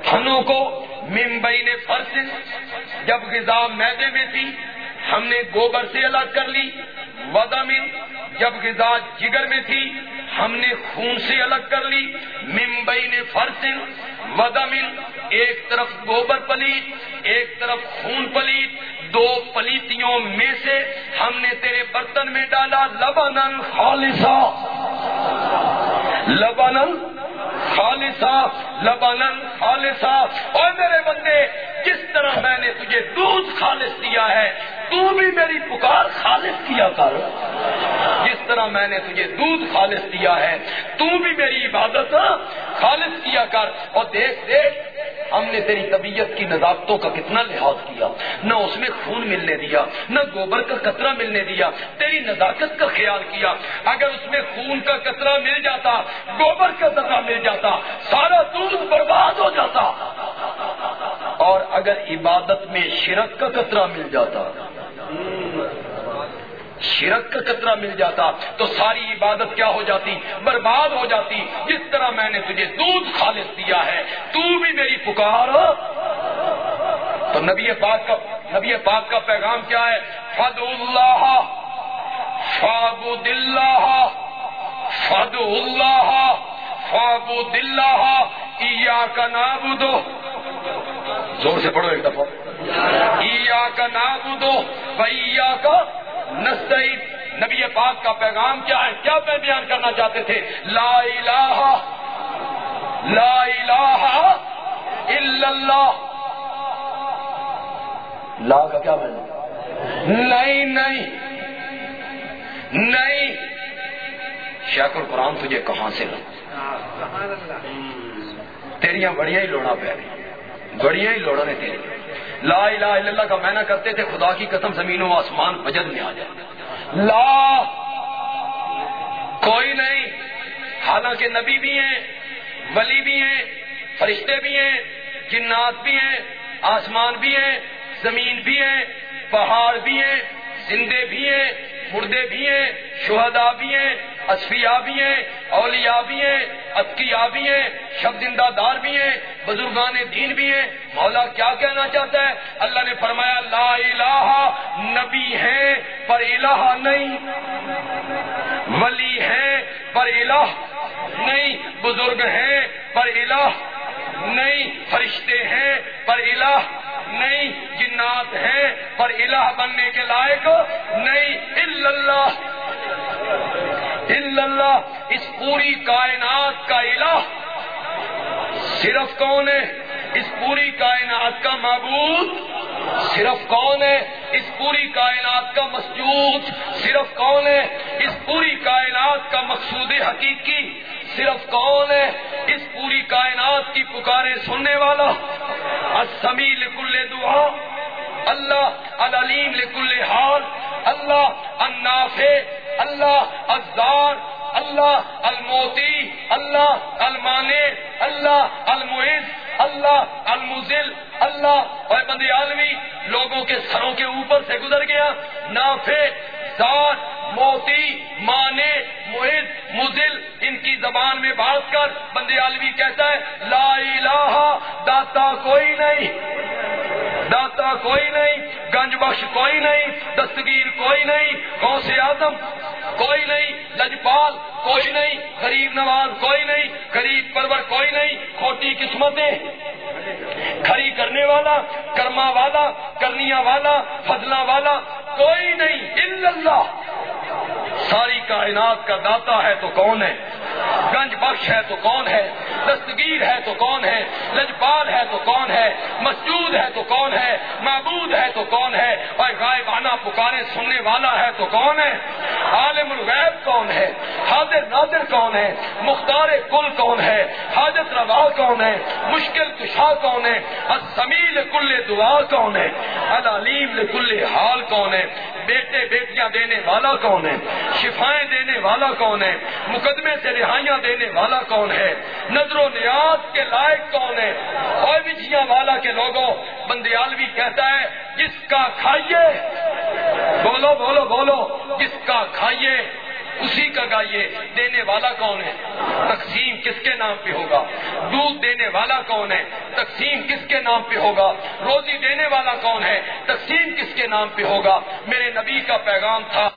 تھنوں کو، ممبئی نے فرش جب غذا میدے میں تھی ہم نے گوبر سے الگ کر لی ودامن جب غذا جگر میں تھی، ہم نے خون سے الگ کر لی، ممبئی نے فرسن ودامن ایک طرف گوبر پلیت ایک طرف خون پلیت دو پلیتیوں میں سے ہم نے تیرے برتن میں ڈالا لبنن خالصا لبنن خالصا لبنن خالصا اور میرے بندے، جس طرح میں نے تجھے دودھ خالص دیا ہے، تو بھی میری پکار خالص کیا کر۔ جس طرح میں نے تجھے دودھ خالص دیا ہے، تو بھی میری عبادت خالص کیا کر۔ اور دیکھ دیکھ ہم نے تیری طبیعت کی نزاکتوں کا کتنا لحاظ کیا، نہ اس میں خون ملنے دیا، نہ گوبر کا قطرہ ملنے دیا، تیری نزاکت کا خیال کیا۔ اگر اس میں خون کا قطرہ مل جاتا، گوبر کا قطرہ مل جاتا، سارا دودھ برباد ہو جاتا۔ اور اگر عبادت میں شرک کا قطرہ مل جاتا شرک کا قطرہ مل جاتا تو ساری عبادت کیا ہو جاتی؟ برباد ہو جاتی۔ جس طرح میں نے تجھے دودھ خالص دیا ہے، تو بھی میری پکار۔ تو نبی پاک کا نبی پاک کا پیغام کیا ہے؟ فد اللہ فاب اللہ فد اللہ فاب اللہ کا نام دو زور سے پڑھو ایک دفعہ۔ کا نام دو کا نستعین نبی پاک کا پیغام کیا ہے؟ کیا میں بیان کرنا چاہتے تھے؟ لا الہ لا الہ الا اللہ۔ لا کا کیا میں نہیں نہیں۔ نہیں۔ شیخ القرآن تجھے کہاں سے لگ تیریاں بڑیاں ہی لوڑا پہ رہی بڑیاں ہی لوڑا نے تیری لا الہ الا اللہ کا معنی کرتے تھے خدا کی قسم زمین و آسمان وجد میں آ جائے۔ لا! کوئی نہیں۔ حالانکہ نبی بھی ہیں، ولی بھی ہیں، فرشتے بھی ہیں، جنات بھی ہیں، آسمان بھی ہیں، زمین بھی ہیں، پہاڑ بھی ہیں زندے بھی ہیں، مردے بھی ہیں شہدا بھی ہیں اصفیا بھی ہیں، اولیاء بھی ہیں اتقیا بھی ہیں شب زندہ دار بھی ہیں، بزرگان دین بھی ہیں۔ مولا کیا کہنا چاہتا ہے؟ اللہ نے فرمایا، لا الہ، نبی ہے پر الہ نہیں۔ ولی ہے پر الہ نہیں۔ بزرگ ہیں، پر الہ نہیں، فرشتے ہیں پر الہ، نہیں، جنات ہیں پر الہ بننے کے لائق نہیں۔ اللہ اللہ، اس پوری کائنات کا الہ۔ صرف کون ہے؟ اس پوری کائنات کا معبود۔ صرف کون ہے؟ اس پوری کائنات کا مسجود۔ صرف کون ہے؟ اس پوری کائنات کا مقصود حقیقی۔ صرف کون ہے؟ اس پوری کائنات کی پکارے سننے والا۔ اسمی لکل دعا۔ اللہ العلیم لکل حال۔ اللہ النافع۔ اللہ ازار اللہ الموتی۔ اللہ المانے اللہ المعز۔ اللہ المزل اللہ اور بند عالمی، لوگوں کے سروں کے اوپر سے گزر گیا۔ نافع زار موتی، مانے محض مزل ان کی زبان میں بات کر بند عالمی کہتا ہے، لا الہ، داتا کوئی نہیں۔ داتا کوئی نہیں، گنج بخش کوئی نہیں، دستگیر کوئی نہیں گو سے آدم کوئی نہیں، لجپال کوئی نہیں، غریب نواز کوئی نہیں، غریب پرور کوئی نہیں، کھوٹی قسمتیں۔ کھڑی کرنے والا، کرما والا کرنیا والا، فضلہ والا کوئی نہیں اللہ۔ ساری کائنات کا داتا ہے تو کون ہے گنج بخش ہے تو کون ہے دستگیر ہے تو کون ہے لجپال ہے تو کون ہے مسجود ہے تو کون ہے معبود ہے تو کون ہے اور غائبانہ پکارے سننے والا ہے تو کون ہے عالم الغیب کون ہے حاضر ناظر کون ہے مختار کل کون ہے حاجت روا کون ہے مشکل کشا کون ہے سمیل کل دعا کون ہے العلیم کل حال کون ہے بیٹے بیٹیاں دینے والا کون ہے شفائیں دینے والا کون ہے؟ مقدمے سے رہائیاں دینے والا کون ہے؟ نظر و نیاز کے لائق کون ہے؟ اور بچیاں والا کے لوگوں بندیالوی کہتا ہے، جس کا کھائیے، بولو بولو بولو، جس کا کھائیے، اسی کا گائیے، دینے والا کون ہے؟ تقسیم کس کے نام پہ ہوگا؟ دودھ دینے والا کون ہے؟ تقسیم کس کے نام پہ ہوگا؟ روزی دینے والا کون ہے؟ تقسیم کس کے نام پہ ہوگا؟ میرے نبی کا پیغام تھا۔